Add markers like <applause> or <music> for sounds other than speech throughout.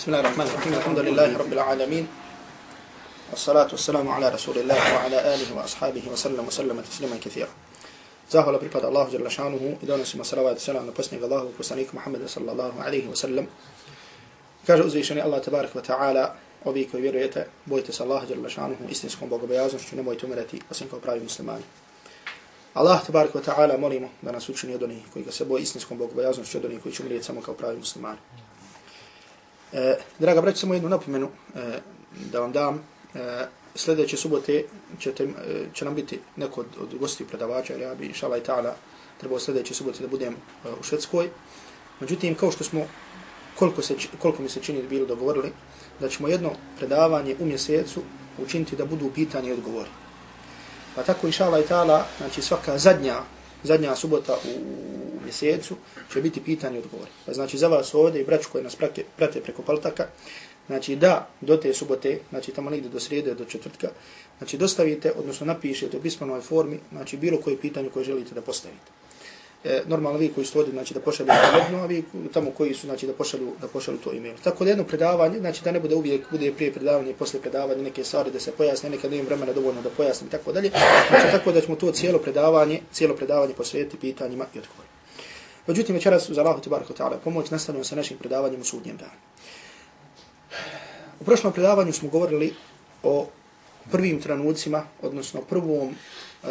بسم الله الرحمن الرحيم الحمد لله رب العالمين والصلاة والسلام على رسول الله وعلى آله وأصحابه وسلم وسلم تسليما كثيرا زاهو لبريباد الله جل شانه إدونا سما صلوات السلام نبسنك الله وكسانيك محمد صلى الله عليه وسلم كاجة أزويشني الله تبارك وتعالى ovi koji vjerujete, bojite se Allah dželle šanuhu istinskom bogobojaznošću, nemojte umirati osim kao pravi muslimani. Allah tebarek ve ta'ala molimo da nas učini od onih koji ga se boje istinskom bogobojaznošću, od onih koji će umrijeti samo kao pravi muslimani. E, draga braći, samo jednu napomenu e, da vam dam. E, sljedeće subote ćete, e, će nam biti neko od, od gosti predavača, jer ja bi, inšala i ta'ala, trebao sljedeće subote da budem e, u Švedskoj. Međutim, kao što smo, koliko, se, koliko mi se čini bilo dogovorili, da ćemo jedno predavanje u mjesecu učiniti da budu pitanje i odgovori. Pa tako, inšala i ta'ala, znači svaka zadnja, zadnja subota u mjesecu će biti pitanje i odgovori. Pa znači za vas ovdje i braću koji nas prate, prate preko paltaka, znači da do te subote, znači tamo negdje do srede, do četvrtka, znači dostavite, odnosno napišete u pismanoj formi, znači bilo koje pitanje koje želite da postavite e, normalno vi koji ste ovdje, znači da pošalju jedno, a vi tamo koji su, znači da pošalju, da pošalju to email. Tako da jedno predavanje, znači da ne bude uvijek, bude prije predavanje i posle predavanja neke stvari da se pojasne, nekad imam vremena dovoljno da pojasnim i tako dalje. Znači tako da ćemo to cijelo predavanje, cijelo predavanje posvetiti pitanjima i odgovorima. Međutim, večeras uz Allahu Tibarako Ta'ala pomoć nastavljamo sa našim predavanjem u sudnjem danu. U prošlom predavanju smo govorili o prvim trenucima, odnosno prvom, e,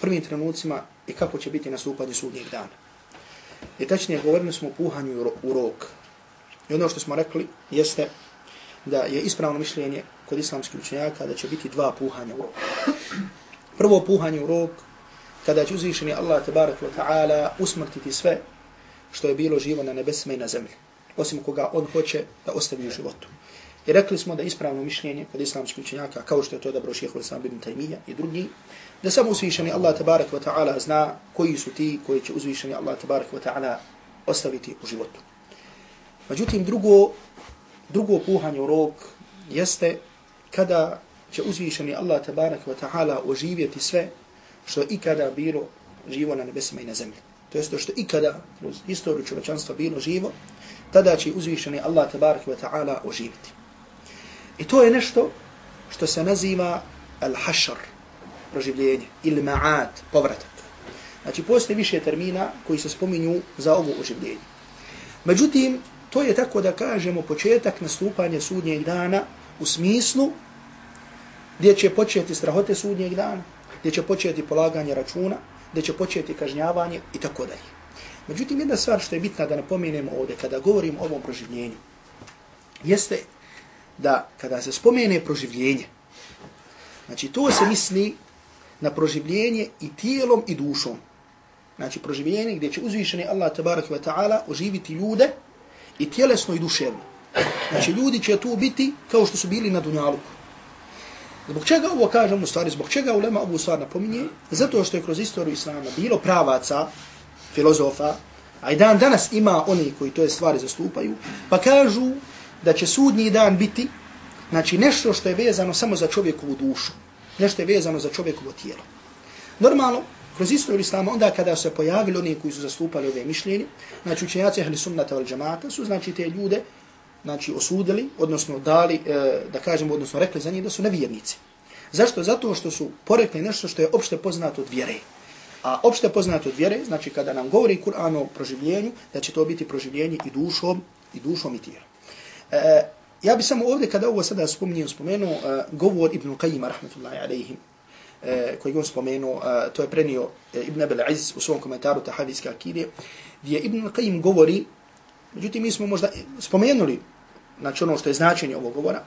prvim trenucima i kako će biti nastupanje sudnjeg dana. I tačnije govorili smo o puhanju u rok. I ono što smo rekli jeste da je ispravno mišljenje kod islamskih učenjaka da će biti dva puhanja u rok. Prvo puhanje u rok kada će uzvišeni Allah tabarak wa ta'ala usmrtiti sve što je bilo živo na nebesima i na zemlji. Osim koga on hoće da ostavi u životu. I rekli smo da ispravno mišljenje kod islamskih učenjaka, kao što je to dobro šeho Islam ibn Taymiyyah i drugi, da samo uzvišeni Allah tabarak wa ta'ala zna koji su ti koji će uzvišeni Allah tabarak wa ta'ala ostaviti u životu. Međutim, drugo, drugo puhanje u rok jeste kada će uzvišeni Allah tabarak wa ta'ala oživjeti sve što ikada bilo živo na nebesima i na zemlji. To je što ikada kroz historiju čovečanstva bilo živo, tada će uzvišeni Allah tabarak wa ta'ala oživiti. I to je nešto što se naziva al-hašar, proživljenje, ili ma'at, povratak. Znači, postoje više termina koji se spominju za ovo oživljenje. Međutim, to je tako da kažemo početak nastupanja sudnjeg dana u smislu gdje će početi strahote sudnjeg dana, gdje će početi polaganje računa, gdje će početi kažnjavanje i tako dalje. Međutim, jedna stvar što je bitna da napomenemo ovdje kada govorim o ovom proživljenju, jeste da kada se spomene proživljenje, znači to se misli na proživljenje i tijelom i dušom. Znači proživljenje gdje će uzvišeni Allah tabarak wa ta'ala oživiti ljude i tjelesno i duševno. Znači ljudi će tu biti kao što su bili na dunjaluku. Zbog čega ovo kažem u stvari, zbog čega ulema ovu stvar napominje? Zato što je kroz istoriju Islama bilo pravaca, filozofa, a i dan danas ima oni koji to je stvari zastupaju, pa kažu da će sudnji dan biti znači nešto što je vezano samo za čovjekovu dušu nešto je vezano za čovjekovo tijelo. Normalno, kroz istoriju islama, onda kada se pojavili oni koji su zastupali ove mišljenje, znači učenjaci ehli sunnata al džamata su znači te ljude znači osudili, odnosno dali, e, da kažemo, odnosno rekli za njih da su nevjernici. Zašto? Zato što su porekli nešto što je opšte poznato od vjere. A opšte poznato od vjere, znači kada nam govori Kur'an o proživljenju, da će to biti proživljenje i dušom, i dušom i tijelom. E, Ja bi samo ovdje, kada ovo sada spominjem, spomenuo e, govor Ibn Qajima, rahmetullahi alaihim, e, koji on spomenuo, e, to je prenio e, Ibn Abel Iz u svom komentaru Tahavijske akide, gdje Ibn Qajim govori, međutim mi smo možda spomenuli, znači ono što je značenje ovog govora,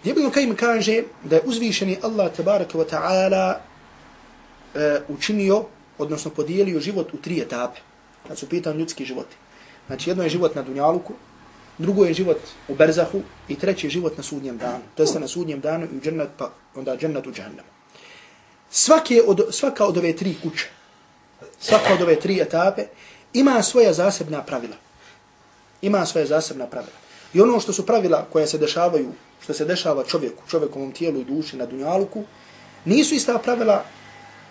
gdje Ibn Qayyim kaže da je uzvišeni Allah tabaraka wa ta'ala e, učinio, odnosno podijelio život u tri etape, kad su pitan ljudski životi. Znači jedno je život na Dunjaluku, drugo je život u berzahu i treći je život na sudnjem danu. To je na sudnjem danu i u džennet, pa onda džennet u džahannemu. Svake od, svaka od ove tri kuće, svaka od ove tri etape ima svoja zasebna pravila. Ima svoje zasebna pravila. I ono što su pravila koja se dešavaju, što se dešava čovjeku, čovjekovom tijelu i duši na dunjaluku, nisu ista pravila,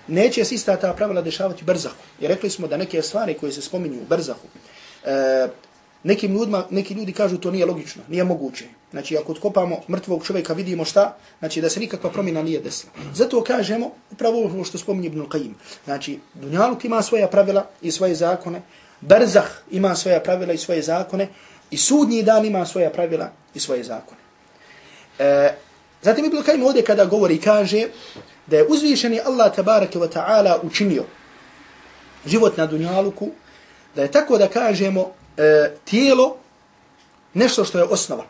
neće se ista ta pravila dešavati brzahu. I rekli smo da neke stvari koje se spominju u brzahu, e, Nekim ljudima, neki ljudi kažu to nije logično, nije moguće. Znači, ako otkopamo mrtvog čovjeka, vidimo šta, znači da se nikakva promjena nije desila. Zato kažemo, upravo ovo što spominje Ibn Qayyim, znači, Dunjaluk ima svoja pravila i svoje zakone, Berzah ima svoja pravila i svoje zakone, i sudnji dan ima svoja pravila i svoje zakone. E, zatim Ibn Kajim ovdje kada govori, kaže da je uzvišeni Allah tabaraka wa ta'ala učinio život na Dunjaluku, da je tako da kažemo, e, tijelo nešto što je osnova.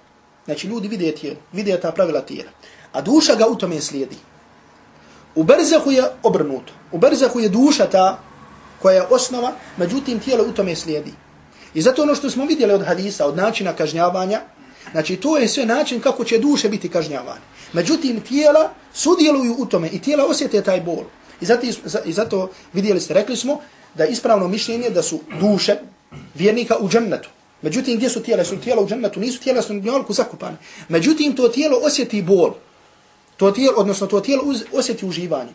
Znači ljudi vide tijelo, vide ta pravila tijela. A duša ga u tome slijedi. U berzahu je obrnuto. U berzahu je duša ta koja je osnova, međutim tijelo u tome slijedi. I zato ono što smo vidjeli od hadisa, od načina kažnjavanja, znači to je sve način kako će duše biti kažnjavane. Međutim, tijela sudjeluju u tome i tijela osjete taj bol. I zato, I zato vidjeli ste, rekli smo da je ispravno mišljenje da su duše, vjernika u džennetu. Međutim, gdje su tijela? Su tijela u džennetu? Nisu tijela su njolku zakupane. Međutim, to tijelo osjeti bol. To tijelo, odnosno to tijelo osjeti uživanje.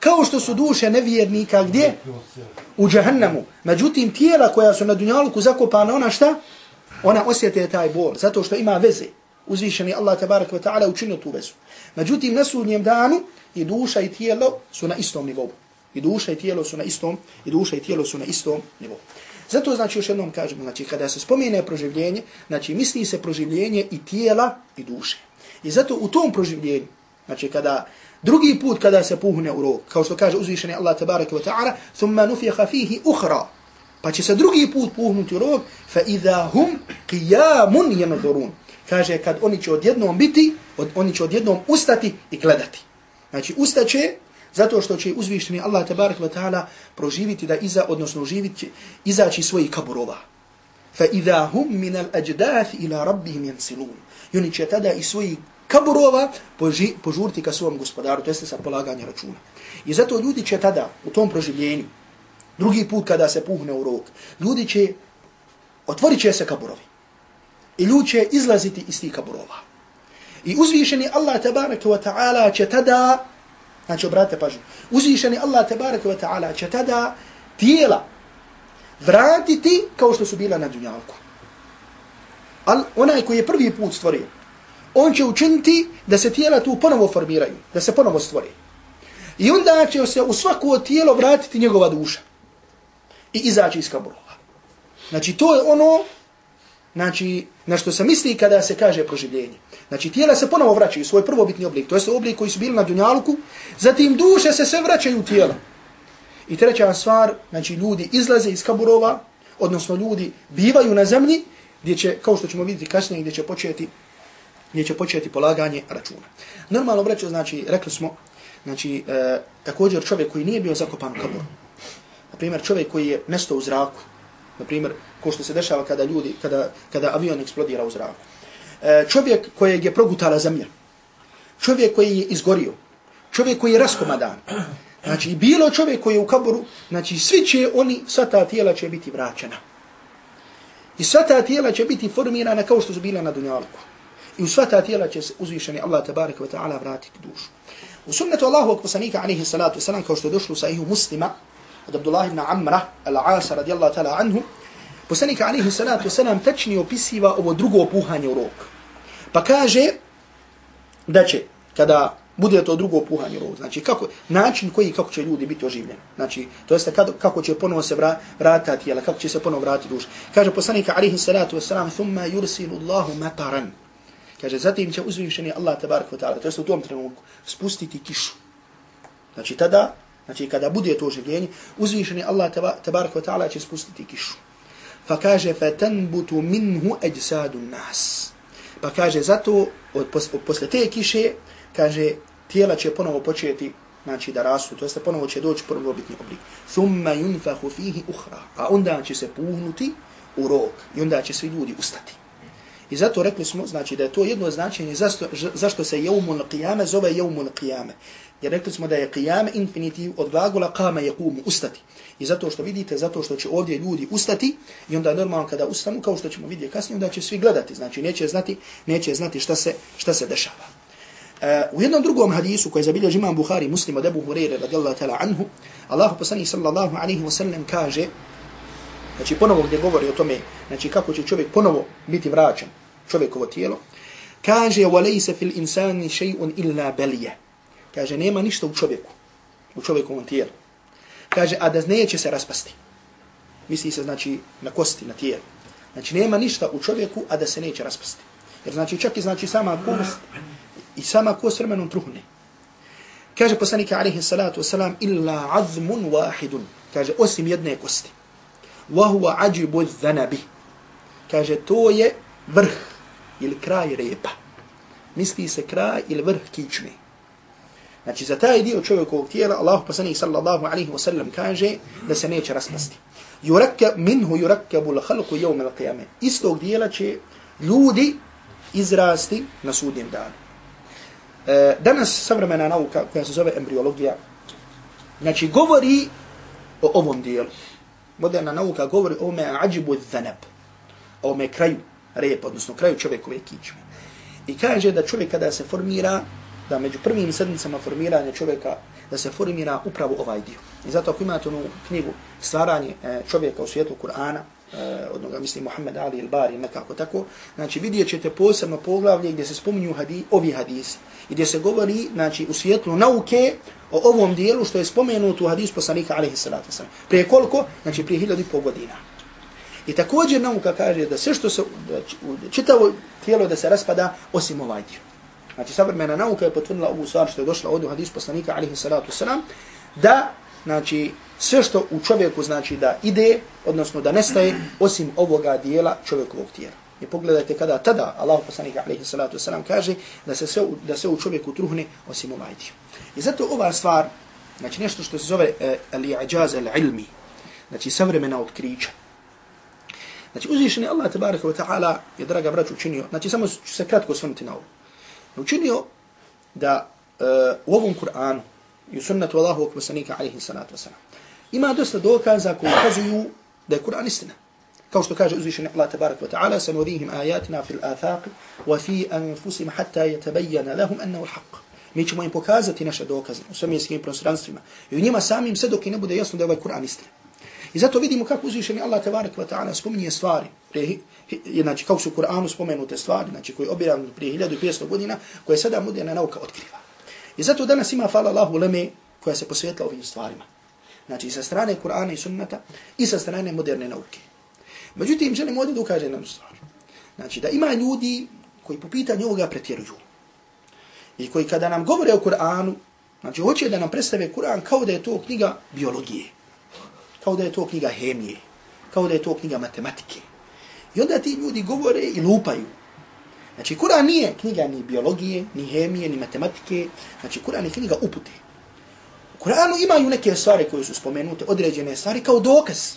Kao što su duše nevjernika gdje? U džahnemu. Međutim, tijela koja su na dunjaluku zakopana, ona šta? Ona osjeti taj bol. Zato što ima veze. Uzvišeni Allah tabarak wa ta'ala učinio tu vezu. Međutim, na sudnjem danu i duša i tijelo su na istom nivou. I duša i tijelo su na istom, i duša i tijelo su na istom nivou. Zato znači još jednom kažemo, znači kada se spomene proživljenje, znači misli se proživljenje i tijela i duše. I zato u tom proživljenju, znači kada drugi put kada se puhne u rog, kao što kaže uzvišeni Allah tabaraka wa ta'ala, thumma nufiha fihi ukhra, pa će se drugi put puhnuti u rog, fa idha hum qiyamun yanzurun. Kaže kad oni će odjednom biti, od, oni će odjednom ustati i gledati. Znači ustaće Zato što će uzvišteni Allah tabarak wa ta'ala proživiti da iza, odnosno uživiti, izaći svojih kaburova. Fa idha hum min al ajdath ila rabbihim yansilun. I oni će tada i svojih kaburova poži, požuriti ka svom gospodaru, to jeste sa polaganja računa. I zato ljudi će tada u tom proživljenju, drugi put kada se puhne u rok, ljudi će, otvorit će se kaburovi. I ljudi će izlaziti iz tih kaburova. I uzvišeni Allah tabaraka wa ta'ala će tada Znači, obratite pažnju. Uzvišeni Allah, tabaraka wa ta'ala, će tada tijela vratiti kao što su bila na dunjalku. Al onaj koji je prvi put stvorio, on će učiniti da se tijela tu ponovo formiraju, da se ponovo stvori. I onda će se u svako tijelo vratiti njegova duša i izaći iz kaburova. Znači, to je ono znači, na što se misli kada se kaže proživljenje. Znači, tijela se ponovo vraćaju u svoj prvobitni oblik, to je oblik koji su bili na dunjaluku, zatim duše se sve vraćaju u tijela. I treća stvar, znači, ljudi izlaze iz kaburova, odnosno ljudi bivaju na zemlji, gdje će, kao što ćemo vidjeti kasnije, gdje će početi, gdje će početi polaganje računa. Normalno, vreću, znači, rekli smo, znači, e, također čovjek koji nije bio zakopan u kaburu, na primjer, čovjek koji je nestao u zraku, na primjer, ko što se dešava kada ljudi, kada, kada avion eksplodira u zraku. E, čovjek kojeg je progutala zemlja, čovjek koji je izgorio, čovjek koji je raskomadan, znači bilo čovjek koji je u kaboru, znači svi će oni, sva ta tijela će biti vraćena. I sva ta tijela će biti formirana kao što su bila na dunjalku. I u sva ta tijela će se uzvišeni Allah tabaraka wa ta'ala vratiti dušu. U sunnetu Allahu akposanika alaihi salatu wasalam kao što je došlo sa ihu muslima, od Abdullah ibn Amra, al-Asa radijallahu ta'ala anhu, poslanika alaihi salatu wasalam tačni opisiva ovo drugo puhanje u rok. Pa kaže da će, kada bude to drugo puhanje u rok, znači kako, način koji kako će ljudi biti oživljeni. Znači, to jeste kad, kako će ponovo se vra, vratati tijela, kako će se ponovo vratiti duša. Kaže poslanika alaihi salatu wasalam, thumma yursilu Allahu mataran. Kaže, zatim će uzvišeni Allah tabarak wa ta'ala, to jest u tom trenutku, spustiti kišu. Znači, tada, znači kada bude to oživljenje, uzvišeni Allah tabarak wa ta'ala će spustiti kišu. Fa kaže fatanbutu minhu ajsadu nas. Pa kaže zato od posle te kiše kaže tijela će ponovo početi znači da rastu to jest ponovo će doći prvobitni oblik. Thumma yunfakhu fihi ukhra. A onda će se puhnuti u rok i onda će svi ljudi ustati. I zato rekli smo, znači da je to jedno značenje zašto, zašto se jeumul qiyame zove jeumul qiyame. Jer rekli smo da je qiyame infinitiv od glagola qama yaqumu ustati. I zato što vidite, zato što će ovdje ljudi ustati i onda normalno kada ustanu, kao što ćemo vidjeti kasnije, onda će svi gledati, znači neće znati, neće znati šta se, šta se dešava. Uh, u jednom drugom hadisu koji zabilje imam Buhari muslim od Ebu Hureyre radijallahu ta'ala anhu, Allah poslanih sallallahu alaihi wa sallam kaže znači ponovo gdje govori o tome, znači kako će čovjek ponovo biti vraćan čovjekovo tijelo, kaže وَلَيْسَ فِي الْإِنسَانِ شَيْءٌ إِلَّا بَلِيَ Kaže, nema ništa u čovjeku, u čovjekovom tijelu. Kaže, a da neće se raspasti. Misli se, znači, na kosti, na tijelu. Znači, nema ništa u čovjeku, a da se neće raspasti. Jer znači, čak i znači sama kost i sama kost vremenom truhne. Kaže poslanika alaihi salatu wasalam, illa azmun wahidun. Kaže, osim jedne kosti. وَهُوَ عَجِبُ الزَّنَبِ Kaže, to je vrh ili kraj repa. Misli se kraj ili vrh kičme. Znači, za taj dio čovjekovog tijela, Allah poslanik sallallahu alaihi wasallam kaže da se neće raspasti. Yurakka, minhu yurakkabu l'halku jevme l'qiyame. Istog dijela će ljudi izrasti na sudnjem danu. E, danas savremena nauka koja se zove embriologija, znači govori o ovom dijelu. Moderna nauka govori o ome ađibu dhanab, o ome kraju repa, odnosno kraju čovjekove kičme. I kaže da čovjek kada se formira, da među prvim sedmicama formiranja čovjeka, da se formira upravo ovaj dio. I zato ako imate onu knjigu stvaranje e, čovjeka u svijetu Kur'ana, uh, od noga mislim Muhammed Ali il-Bari, nekako tako, znači vidjet ćete posebno poglavlje gdje se spominju hadi, ovi hadisi, i gdje se govori znači, u svijetlu nauke o ovom dijelu što je spomenuto u hadisu poslanika alaihi salatu wasalam. Prije koliko? Znači prije hiljadu i pol godina. I također nauka kaže da sve što se, da čitavo tijelo da se raspada osim ovaj dio. Znači savrmena nauka je potvrdila ovu stvar što je došla od hadisu poslanika alaihi salatu wasalam, da znači sve što u čovjeku znači da ide, odnosno da nestaje, osim ovoga dijela čovjekovog tijela. I pogledajte kada tada Allah poslanika alaihi salatu wasalam kaže da se sve, da se u čovjeku truhne osim u dio. I zato ova stvar, znači nešto što se zove e, al-i'ajaz al-ilmi, znači savremena otkrića. Znači uzvišen je Allah tabaraka wa ta'ala je draga braću učinio, znači samo ću se kratko osvrnuti na ovo. Učinio da uh, u ovom Kur'anu i u sunnetu Allahu poslanika alaihi salatu wasalam ima dosta dokaza koji ukazuju da je Kur'an istina. Kao što kaže uzvišeni Allah tabarak wa ta'ala, sanurihim ajatina fil athaq wa fi anfusima hatta yatabayyana lahum annahu al-haq. Mi ćemo im pokazati naše dokaze u svemirskim prostranstvima i u njima samim sve dok ne bude jasno da je ovaj Kur'an istina. I zato vidimo kako uzvišeni Allah tabarak wa ta'ala spominje stvari, prije, znači kako su u Kur'anu spomenute stvari, znači koji objavljaju prije 1500 godina, koje sada moderna nauka otkriva. I zato danas ima, hvala Allahu, leme koja se posvetla ovim stvarima. Znači, sa strane Kur'ana i sunnata i sa strane moderne nauke. Međutim, želim ovdje da ukažem jednu stvar. Znači, da ima ljudi koji po pitanju ovoga pretjeruju. I koji kada nam govore o Kur'anu, znači, hoće da nam predstave Kur'an kao da je to knjiga biologije. Kao da je to knjiga hemije. Kao da je to knjiga matematike. I onda ti ljudi govore i lupaju. Znači, Kur'an nije knjiga ni biologije, ni hemije, ni matematike. Znači, Kur'an je knjiga upute. Kur'anu imaju neke stvari koje su spomenute, određene stvari kao dokaz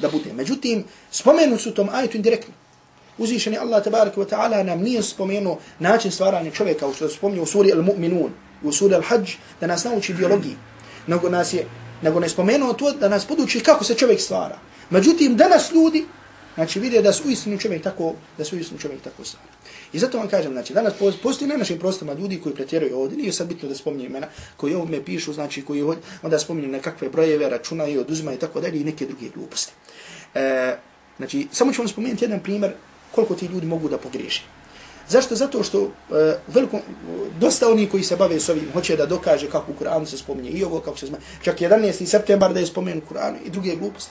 da bude. Međutim, spomenu su tom ajetu indirektno. Uzvišeni Allah tabaraka wa ta'ala nam nije spomenuo način stvaranja čovjeka, što se spomnio u suri Al-Mu'minun, u suri Al-Hajj, da nas nauči biologiji. Nego, nas je, nego ne spomenuo to da nas poduči kako se čovjek stvara. Međutim, danas ljudi, znači vide da su istinu čovjek tako, da su istinu čovjek tako stvara. I zato vam kažem, znači, danas postoji na našim prostorima ljudi koji pretjeruju ovdje, nije sad bitno da spominje imena, koji ovdje pišu, znači, koji ovdje, onda spominju nekakve brojeve, računa i oduzima i tako dalje i neke druge gluposti. E, znači, samo ću vam spomenuti jedan primjer koliko ti ljudi mogu da pogriješi. Zašto? Zato što e, veliko, dosta oni koji se bave s ovim hoće da dokaže kako u Kur'anu se spominje i ovo, kako se spominje. Čak 11. septembar da je spomenu Kur'anu i druge gluposti.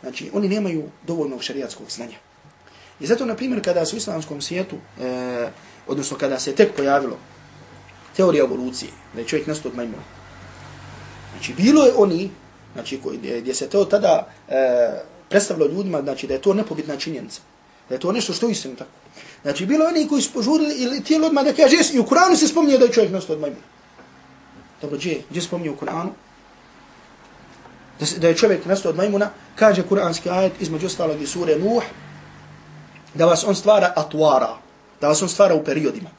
Znači, oni nemaju dovoljnog šariatskog znanja. I zato, na primjer, kada su u islamskom svijetu, e, odnosno kada se tek pojavilo teorija evolucije, da je čovjek nastao od majmuna. Znači, bilo je oni, znači, koji, gdje, gdje se to tada e, predstavilo ljudima, znači, da je to nepobitna činjenica. Da je to nešto što je istinu tako. Znači, bilo je oni koji su požurili ili tijelo odmah da kaže, i u Kur'anu se spominje da je čovjek nastao od majmuna. Dobro, gdje, gdje spominje u Kur'anu? Da, da je čovjek nastao od majmuna, kaže kur'anski ajet između ostalog i sure Nuh, da vas on stvara atuara, da vas on stvara u periodima,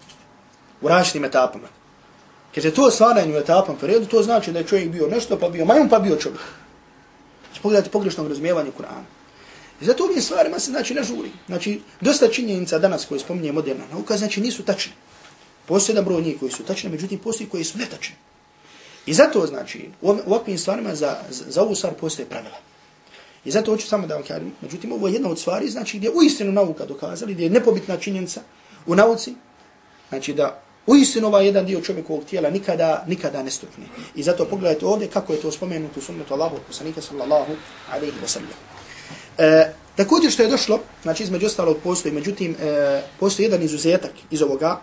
u različitim etapama. Kaže, to stvaranje u etapom periodu, to znači da je čovjek bio nešto, pa bio majmun, pa bio čovjek. Znači, pogledajte pogrešno razumijevanje Kur'ana. I zato ovim stvarima se znači ne žuri. Znači, dosta činjenica danas koje spominje moderna nauka, znači nisu tačne. Postoje jedan broj njih koji su tačne, međutim postoji koji su netačne. I zato, znači, u ovakvim stvarima za, za, za ovu stvar postoje pravila. I zato hoću samo da vam kažem, međutim, ovo je jedna od stvari, znači, gdje uistinu nauka dokazali, gdje je nepobitna činjenica u nauci, znači da uistinu ovaj jedan dio čovjekovog tijela nikada, nikada ne stupne. I zato pogledajte ovdje kako je to spomenuto u sunnetu Allahu, poslanika sallallahu alaihi wa sallam. E, također što je došlo, znači između ostalog postoji, međutim, e, postoji jedan izuzetak iz ovoga,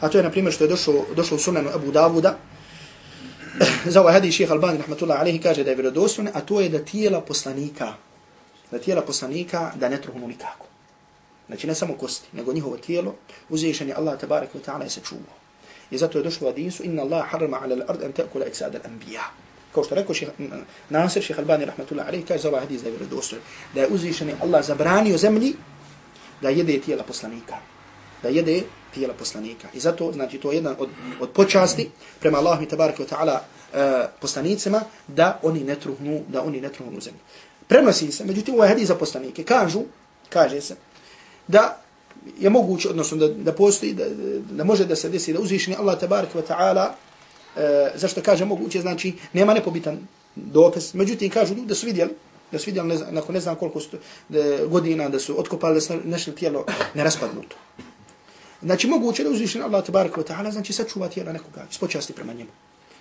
a to je, na primjer, što je došlo, došlo u sunanu Abu Davuda, e, za ovaj hadis šeha Albani, rahmatullahi alaihi, kaže da je vjerodostojno, a to je da tijela poslanika, da tijela poslanika da ne truhnu nikako. Znači ne samo kosti, nego njihovo tijelo, uzvišen je Allah tabarak wa ta'ala je se čuvao. I zato je došlo u hadisu, inna Allah harma ala l'ard an ta'kula iksad al-anbiya. Kao što rekao ših, Nasir, ših Albani, rahmatullahi alaihi, kaže za ovaj hadis da je vjerodostojno, da je uzvišen je Allah zabranio zemlji da jede tijela poslanika. Da jede tijela poslanika. I zato, znači, to je jedan od, od počasti prema Allahu i tabaraka wa ta'ala uh, poslanicima, da oni ne truhnu, da oni ne truhnu zemlju. Prenosi se, međutim, ovaj hadis za poslanike, kažu, kaže se, da je moguće, odnosno da, da postoji, da, da može da se desi, da uzvišeni Allah tabarik wa ta'ala, e, zašto kaže moguće, znači, nema nepobitan dokaz, međutim, kažu da su vidjeli, da su vidjeli, ne znam, nakon ne znam koliko stu, da, godina, da su otkopali, da su našli tijelo neraspadnuto. Znači moguće da uzvišeni Allah tabarik wa ta'ala znači sačuva tijelo nekoga, ispočasti prema njemu.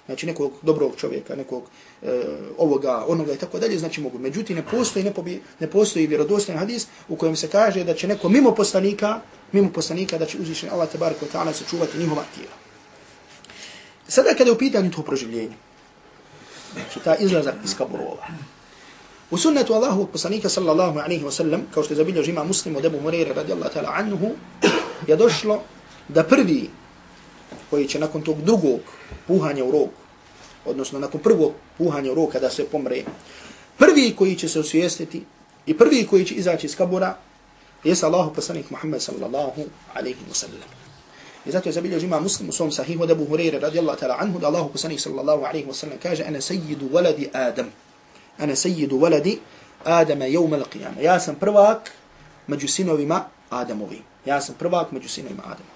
Znači nekog dobrog čovjeka, nekog e, ovoga, onoga i tako dalje, znači mogu. Međutim, ne postoji, ne, pobi, ne postoji vjerodostan hadis u kojem se kaže da će neko mimo poslanika, mimo poslanika da će uzvišen Allah tabaraka wa ta'ala sačuvati njihova tijela. Sada kada je u pitanju to proživljenje, znači ta izlazak iz kaburova, U sunnetu Allahovog poslanika sallallahu alaihi wa sallam, kao što je zabilio žima muslimu debu Mureyre radijallahu ta'ala anhu, je došlo da prvi koji će nakon tog drugog puhanja u rog, odnosno nakon prvog puhanja u rok kada se pomre, prvi koji će se osvijestiti i prvi koji će izaći iz kabura, je Allahu poslanik Muhammad sallallahu alaihi wa sallam. I zato je zabilio žima muslim u svom sahihu debu Hureyre radijallahu ta'ala anhu, da Allahu poslanik sallallahu alaihi wa sallam kaže, ana sayyidu waladi Adam. Ana sayyidu waladi Adama jevma al-qiyama. Ja sam prvak među sinovima Adamovi. Ja sam prvak među sinovima Adama.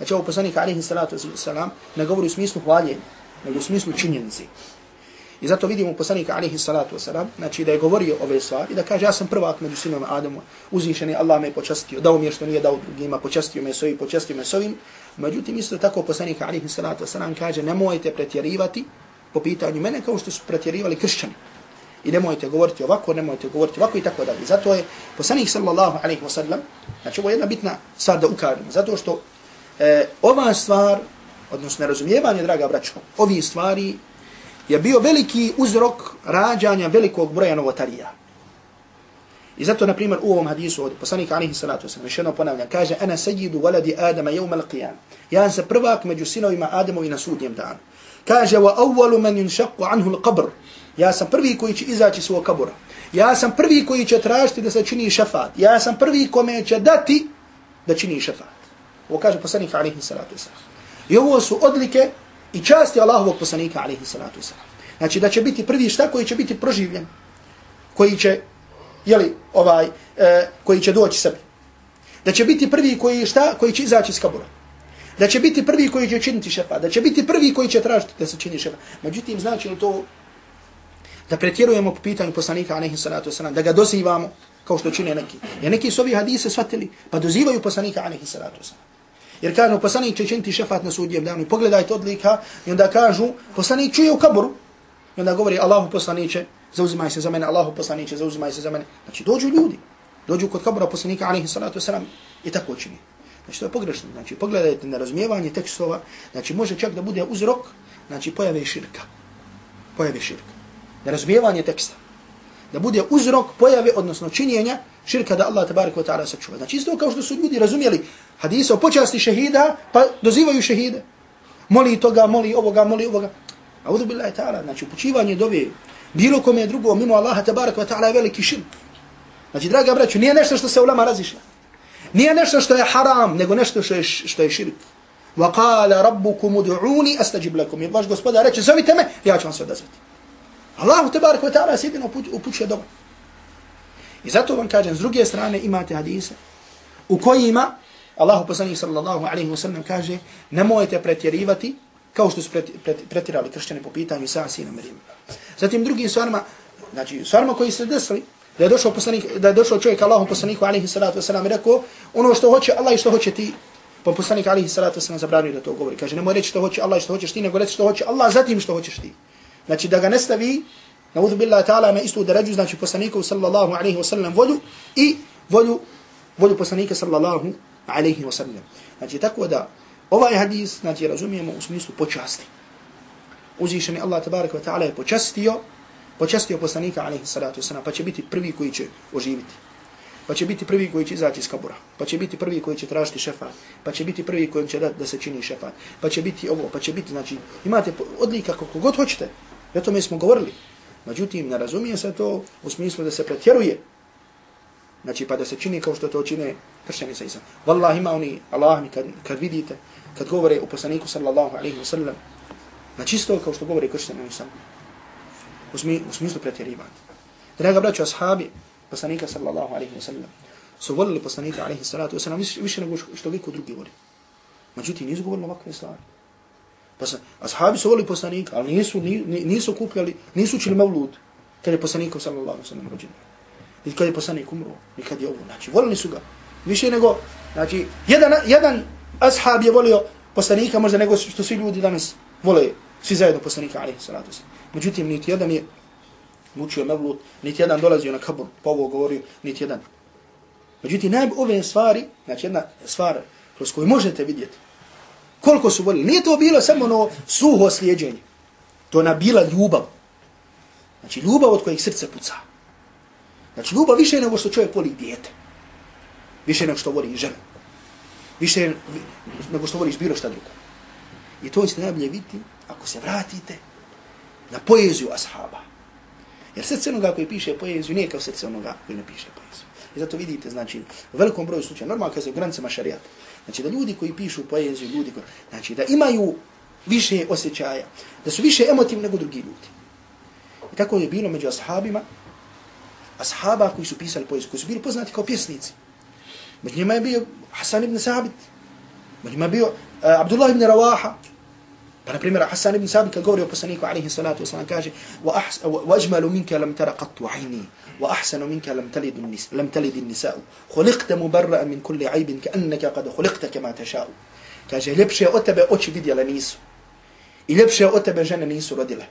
Znači ovo poslanik alaihi salatu wasalam ne govori u smislu hvaljenja, nego u smislu činjenici. I zato vidimo poslanika alaihi salatu wasalam, znači da je govorio ove stvari, da kaže ja sam prvak među sinovima Adama, uzvišen je Allah me počastio, dao mi je što nije dao drugima, počastio me s ovim, počastio me s ovim. Međutim, isto tako poslanik alaihi salatu wasalam kaže nemojte pretjerivati po pitanju mene kao što su pretjerivali kršćani. I nemojte govoriti ovako, nemojte govoriti ovako i tako dalje. Zato je poslanik sallallahu alaihi wasallam, znači ovo je jedna bitna stvar da ukažemo, zato što e, ova stvar, odnosno nerazumijevanje, draga braćo, ovi stvari je bio veliki uzrok rađanja velikog broja novotarija. I zato, na primjer, u ovom hadisu od poslanika alihi salatu wasallam, još jedno ponavljam, kaže, ana sejidu waladi Adama jevma l'qiyam. Ja sam prvak među sinovima Adamovi na sudnjem danu. Kaže, wa awwalu man yunshaqu anhu l'qabr. Ja sam prvi koji će izaći svog kabura. Ja sam prvi koji će tražiti da se čini šafat. Ja sam prvi kome će dati da čini šafat. Ovo kaže poslanik alaihi salatu wasalam. I ovo su odlike i časti Allahovog poslanika alaihi salatu wasalam. Znači da će biti prvi šta koji će biti proživljen. Koji će, jeli, ovaj, e, koji će doći sebi. Da će biti prvi koji šta, koji će izaći iz kabura. Da će biti prvi koji će činiti šefa. Da će biti prvi koji će tražiti da se čini šefa. Međutim, znači li to da pretjerujemo po pitanju poslanika alaihi salatu vesselam da ga dozivamo kao što čine neki. Ja neki su ovi hadise shvatili, pa dozivaju poslanika alaihi salatu vesselam. Jer kažu poslanik će činiti šefat na sudnjem danu. Pogledajte odlika i onda kažu poslanik čuje u kaburu. I onda govori Allahu poslaniće, zauzimaj se za mene, Allahu poslaniće, zauzimaj se za mene. Znači dođu ljudi, dođu kod kabura poslanika alejhi salatu wasalam, i tako čini. Znači to je pogrešno. Znači pogledajte na razumijevanje tekstova, znači može čak da bude uzrok, znači pojave širka. Pojave širka nerazumijevanje teksta. Da bude uzrok pojave, odnosno činjenja širka da Allah tabaraka wa ta'ala sačuva. Znači isto kao što su ljudi razumijeli hadisa o počasti šehida, pa dozivaju šehide. Moli toga, moli ovoga, moli ovoga. A udu billahi ta'ala, znači upućivanje dove bilo kome drugo mimo Allaha tabaraka wa ta'ala je veliki širk. Znači, draga braću, nije nešto što se ulama razišla. Nije nešto što je haram, nego nešto što je, što je širk. Wa qala rabbukum ud'uni astajib lakum. I vaš gospodar reče, zovite me, ja ću vam se odazvati. Allahu te wa ta'ala se jedino upućuje dobro. I zato vam kažem, s druge strane imate hadise u kojima Allahu poslanik sallallahu alaihi ve sellem kaže nemojte pretjerivati kao što su pretjerali kršćani po pitanju sa sina Merima. Zatim drugim stvarima, znači stvarima koji se desili, Da je došao poslanik, da je došao čovjek Allahu poslaniku alaihi salatu wasalam i rekao, ono što hoće Allah i što hoće ti, pa poslanik alaihi salatu wasalam zabranio da to govori. Kaže, nemoj reći što hoće Allah i što hoćeš ti, nego reći što hoće Allah, zatim što hoćeš ti. Znači da ga ne stavi, na udhu billahi ta'ala, na istu deređu, znači poslaniku sallallahu alaihi sellem volju i volju, volju poslanika sallallahu alaihi wasalam. Znači tako da ovaj hadis, znači razumijemo u smislu počasti. Uzvišeni Allah tabaraka wa ta'ala je počastio počastio poslanika alaihi salatu wasalam, pa će biti prvi koji će oživiti. Pa će biti prvi koji će izaći iz kabura. Pa će biti prvi koji će tražiti šefat. Pa će biti prvi koji će dati da se čini šefat. Pa će biti ovo, pa će biti, znači, imate odlika koliko god hoćete. I o tome smo govorili. Međutim, ne razumije se to u smislu da se pretjeruje. Znači, pa da se čini kao što to čine kršćani sa islam. Wallah ima oni, Allah mi, kad, kad vidite, kad govore o poslaniku sallallahu alaihi wa sallam, na čisto kao što govore kršćani sa islam. u, smi, u smislu pretjerivanja. Draga braću, ashabi poslanika sallallahu alaihi wa sallam su volili poslanika alaihi salatu wa sallam više, nego što liko drugi voli. Međutim, nisu govorili ovakve stvari. Pa ashabi su volili poslanika, ali nisu, nisu kupljali, nisu učili mevlud, kada je poslanikom sallallahu alaihi wa sallam rođen. I kad je poslanik umro, i kad je ovo. Znači, volili su ga. Više nego, znači, jedan, jedan ashab je volio poslanika možda nego što svi ljudi danas vole svi zajedno poslanika alaihi salatu se. Međutim, niti jedan je učio mevlut, niti jedan dolazio na kabur, pa ovo govorio, niti jedan. Međutim, naj ove stvari, znači jedna stvar kroz koju možete vidjeti, koliko su volili. Nije to bilo samo ono suho slijedženje. To je bila ljubav. Znači, ljubav od kojeg srce puca. Znači, ljubav više nego što čovjek voli dijete. Više nego što voli ženu. Više nego što voliš bilo šta drugo. I to ćete najbolje vidjeti ako se vratite na poeziju ashaba. Jer srce onoga koji piše poeziju nije kao srce onoga koji ne piše poeziju. I zato vidite, znači, u velikom broju slučaja, normalno kad se u granicama šarijata, znači da ljudi koji pišu poeziju, ljudi koji, znači da imaju više osjećaja, da su više emotivni nego drugi ljudi. I tako je bilo među ashabima, ashaba koji su pisali poeziju, koji su bili poznati kao pjesnici. Među njima je bio Hasan ibn Sabit, među njima je bio uh, Abdullah ibn Rawaha, Pa na primjer Hasan ibn Sabit kad govori o poslaniku alaihi salatu wasalam kaže وَأَجْمَلُ مِنْكَ لَمْ تَرَ قَطُّ عَيْنِي وَأَحْسَنُ مِنْكَ لَمْ تَلِدِ النِّسَاءُ خُلِقْتَ مُبَرَّأً مِنْ كُلِّ عَيْبٍ كَأَنَّكَ قَدْ خُلِقْتَ كَمَا تَشَاءُ kaže ljepše od tebe oči vidjela nisu i ljepše od tebe žene nisu rodile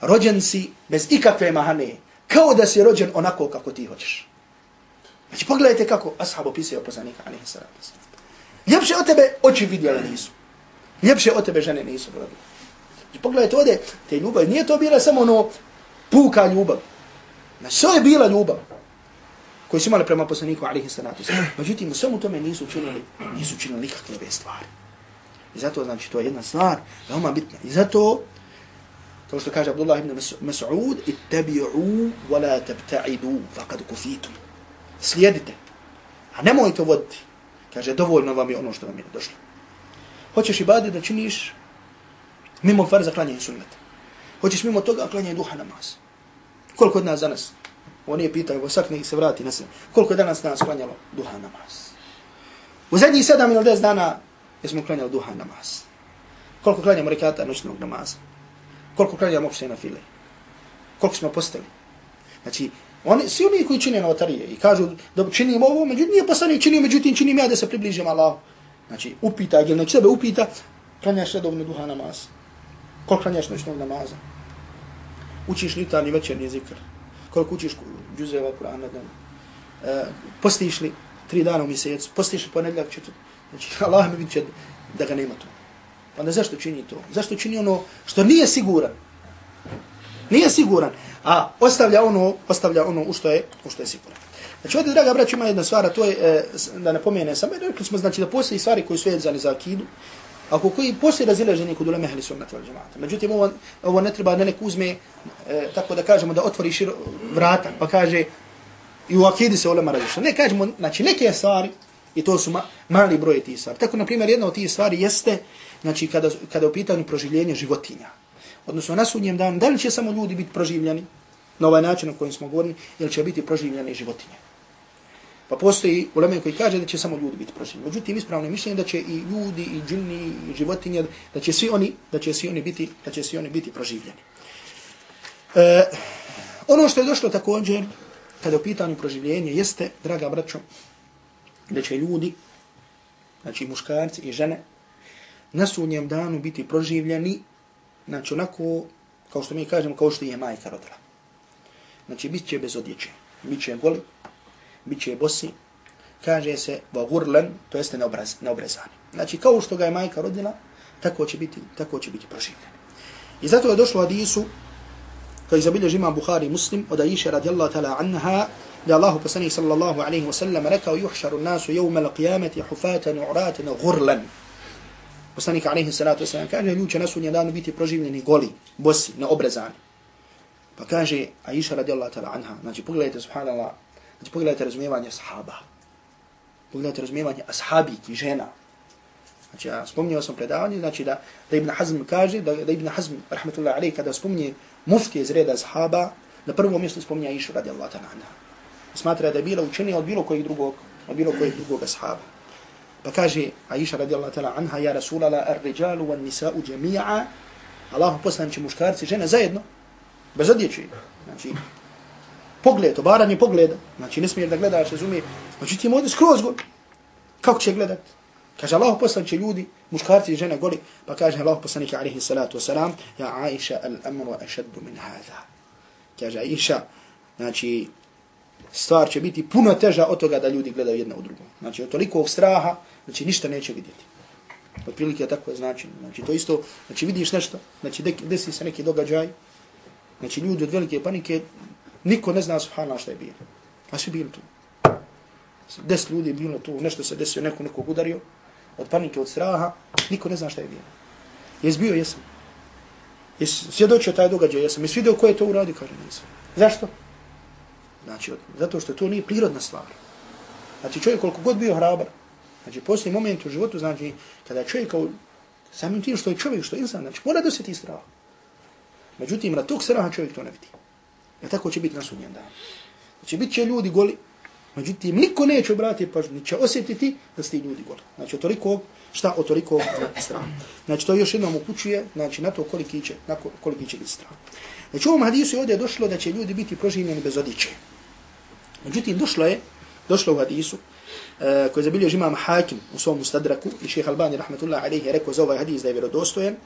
rođen si bez ikakve mahane kao da si rođen onako kako ti hoćeš znači pogledajte kako ashab opisuje poslanika alaihi salatu ljepše od tebe oči vidjela nisu Ljepše od tebe žene nisu rodile. Znači pogledajte ovdje, te ljubav, nije to bila samo ono puka ljubav. Znači, sve je bila ljubav koji su imali prema poslaniku, alihi salatu Međutim, u svemu tome nisu učinili, nisu učinili nikakve stvari. I zato, znači, to je jedna stvar, veoma bitna. I zato, kao što kaže Abdullah ibn Mas'ud, ittabi'u wa la tabta'idu faqad kufitum. Slijedite, a nemojte voditi. Kaže, dovoljno vam je ono što vam je došlo hoćeš ibadet da činiš mimo farza klanjanje sunnata. Hoćeš mimo toga klanjanje duha namaz. Koliko od nas danas? On nije pitao, evo sakne se vrati na se. Koliko je danas nas klanjalo duha namaz? U zadnjih sedam ili des dana jesmo klanjali duha namaz. Koliko klanjamo rekata noćnog namaza? Koliko klanjamo opšte na file? Koliko smo postali? Znači, oni, svi oni koji čine notarije i kažu da činim ovo, međutim, nije poslani činio, međutim, činim ja da se približim Allahu. Znači, upita, ili nek sebe upita, klanjaš redovno duha namaz. Koliko klanjaš noćnog namaza? Učiš litarni večerni zikr. Koliko učiš džuzeva Kur'ana dan? E, postiš li tri dana u mjesecu? Postiš li ponedljak četvr? Znači, <laughs> Allah mi vidi da ga nema tu. Pa onda zašto čini to? Zašto čini ono što nije siguran? Nije siguran. A ostavlja ono, ostavlja ono u što je, u što je siguran. Znači ovdje, draga braća, ima jedna stvar, to je, e, da ne pomene samo, rekli smo, znači da postoji stvari koje su vezane za akidu, ako koji postoji razilaženje kod uleme ehli sunnata wal džemata. Međutim, ovo, ovo ne treba da neko uzme, e, tako da kažemo, da otvori širo vrata, pa kaže, i u akidi se ulema razišla. Ne kažemo, znači neke stvari, i to su ma, mali broj tih stvari. Tako, na primjer, jedna od tih stvari jeste, znači, kada, kada u pitanju proživljenje životinja. Odnosno, na sudnjem danu, da li će samo ljudi biti proživljeni, na ovaj način o kojem smo govorili, ili će biti proživljeni životinje. Pa postoji ulema koji kaže da će samo ljudi biti proživljeni. Međutim, ispravno je mišljenje da će i ljudi, i džini, i životinje, da će svi oni, da će svi oni biti, da će svi oni biti proživljeni. E, ono što je došlo također kada je u pitanju proživljenje, jeste, draga braćo, da će ljudi, znači muškarci i žene, na sunnjem danu biti proživljeni, znači onako, kao što mi kažemo, kao što je majka rodila. Znači, bit će bez odjeće, bit će goli, bit će bosi, kaže se vagurlen, to jeste neobraz, neobrezani. Znači, kao što ga je majka rodila, tako će biti, tako će biti proživljen. I zato je došlo hadisu, koji zabilježi imam Bukhari muslim, od Aisha radijallahu ta'ala anha, da Allahu poslanik sallallahu alaihi wa sallam rekao, yuhšaru nasu jevme al-qiyamati hufatan uratan gurlen. Poslanik alaihi salatu wasalam kaže, ljudi će na sunje danu biti proživljeni goli, bosi, neobrezani. Pa kaže Aisha radijallahu ta'ala anha, znači pogledajte subhanallah, znači pogledajte razumijevanje sahaba. Pogledajte razumijevanje ashabiki, žena. Znači ja spomnio sam predavanje, znači da, da Ibn Hazm kaže, da, da Ibn Hazm, rahmetullahi alaih, kada spomni mufti iz reda sahaba, na prvo mjesto spomnja Aisha radijallahu ta'ala anha. Smatra da je bila učenija od bilo kojeg drugog, od bilo kojeg drugog ashaba. Pa kaže Aisha radijallahu ta'ala anha, ja Rasulala, ar-ređalu van nisa'u jami'a, Allahu poslanče muškarci, žene zajedno, bez odjeće. Znači, pogled, obaranje pogleda. Znači, ne smiješ da gledaš, razumije. Znači, ti ovdje skroz gol. Kako će gledat? Kaže, Allah poslanče ljudi, muškarci i žene goli. Pa kaže Allah poslanici, alaihi salatu wasalam, ja Aisha al-amru ašaddu min hada. Kaže, Aisha, znači, stvar će biti puno teža od toga da ljudi gledaju jedna u drugu. Znači, od toliko straha, znači, ništa neće vidjeti. Od prilike tako je znači. Znači, to isto, znači, vidiš nešto, znači, desi se neki događaj, Znači ljudi od velike panike, niko ne zna subhanallah šta je bilo. A svi bili tu. Deset ljudi je bilo tu, nešto se desio, neko nekog udario, od panike, od straha, niko ne zna šta je bilo. Jes bio, jesam. Jes svjedočio taj događaj, jesam. Jes vidio ko je to uradio, kaže nisam. Zašto? Znači, zato što to nije prirodna stvar. Znači čovjek koliko god bio hrabar, znači poslije moment u životu, znači kada čovjek kao samim tim što je čovjek, što je insan, znači mora da se ti strah. Međutim, na tog straha čovjek to ne vidi. E tako će biti na sudnjem danu. Znači, bit će ljudi goli, međutim, niko neće obratiti pažnju, će osjetiti da ste ljudi goli. Znači, toliko, šta o toliko straha. Znači, to još jednom upućuje, znači, na to koliki će, na koliki će biti strah. Znači, u ovom hadisu je ovdje došlo da će ljudi biti proživljeni bez odjeće. Međutim, došlo je, došlo u hadisu, uh, koji je imam hakim u svom ustadraku i šeha Albani, rahmatullah, alaihi, je rekao za ovaj hadis da je vjerodostojen,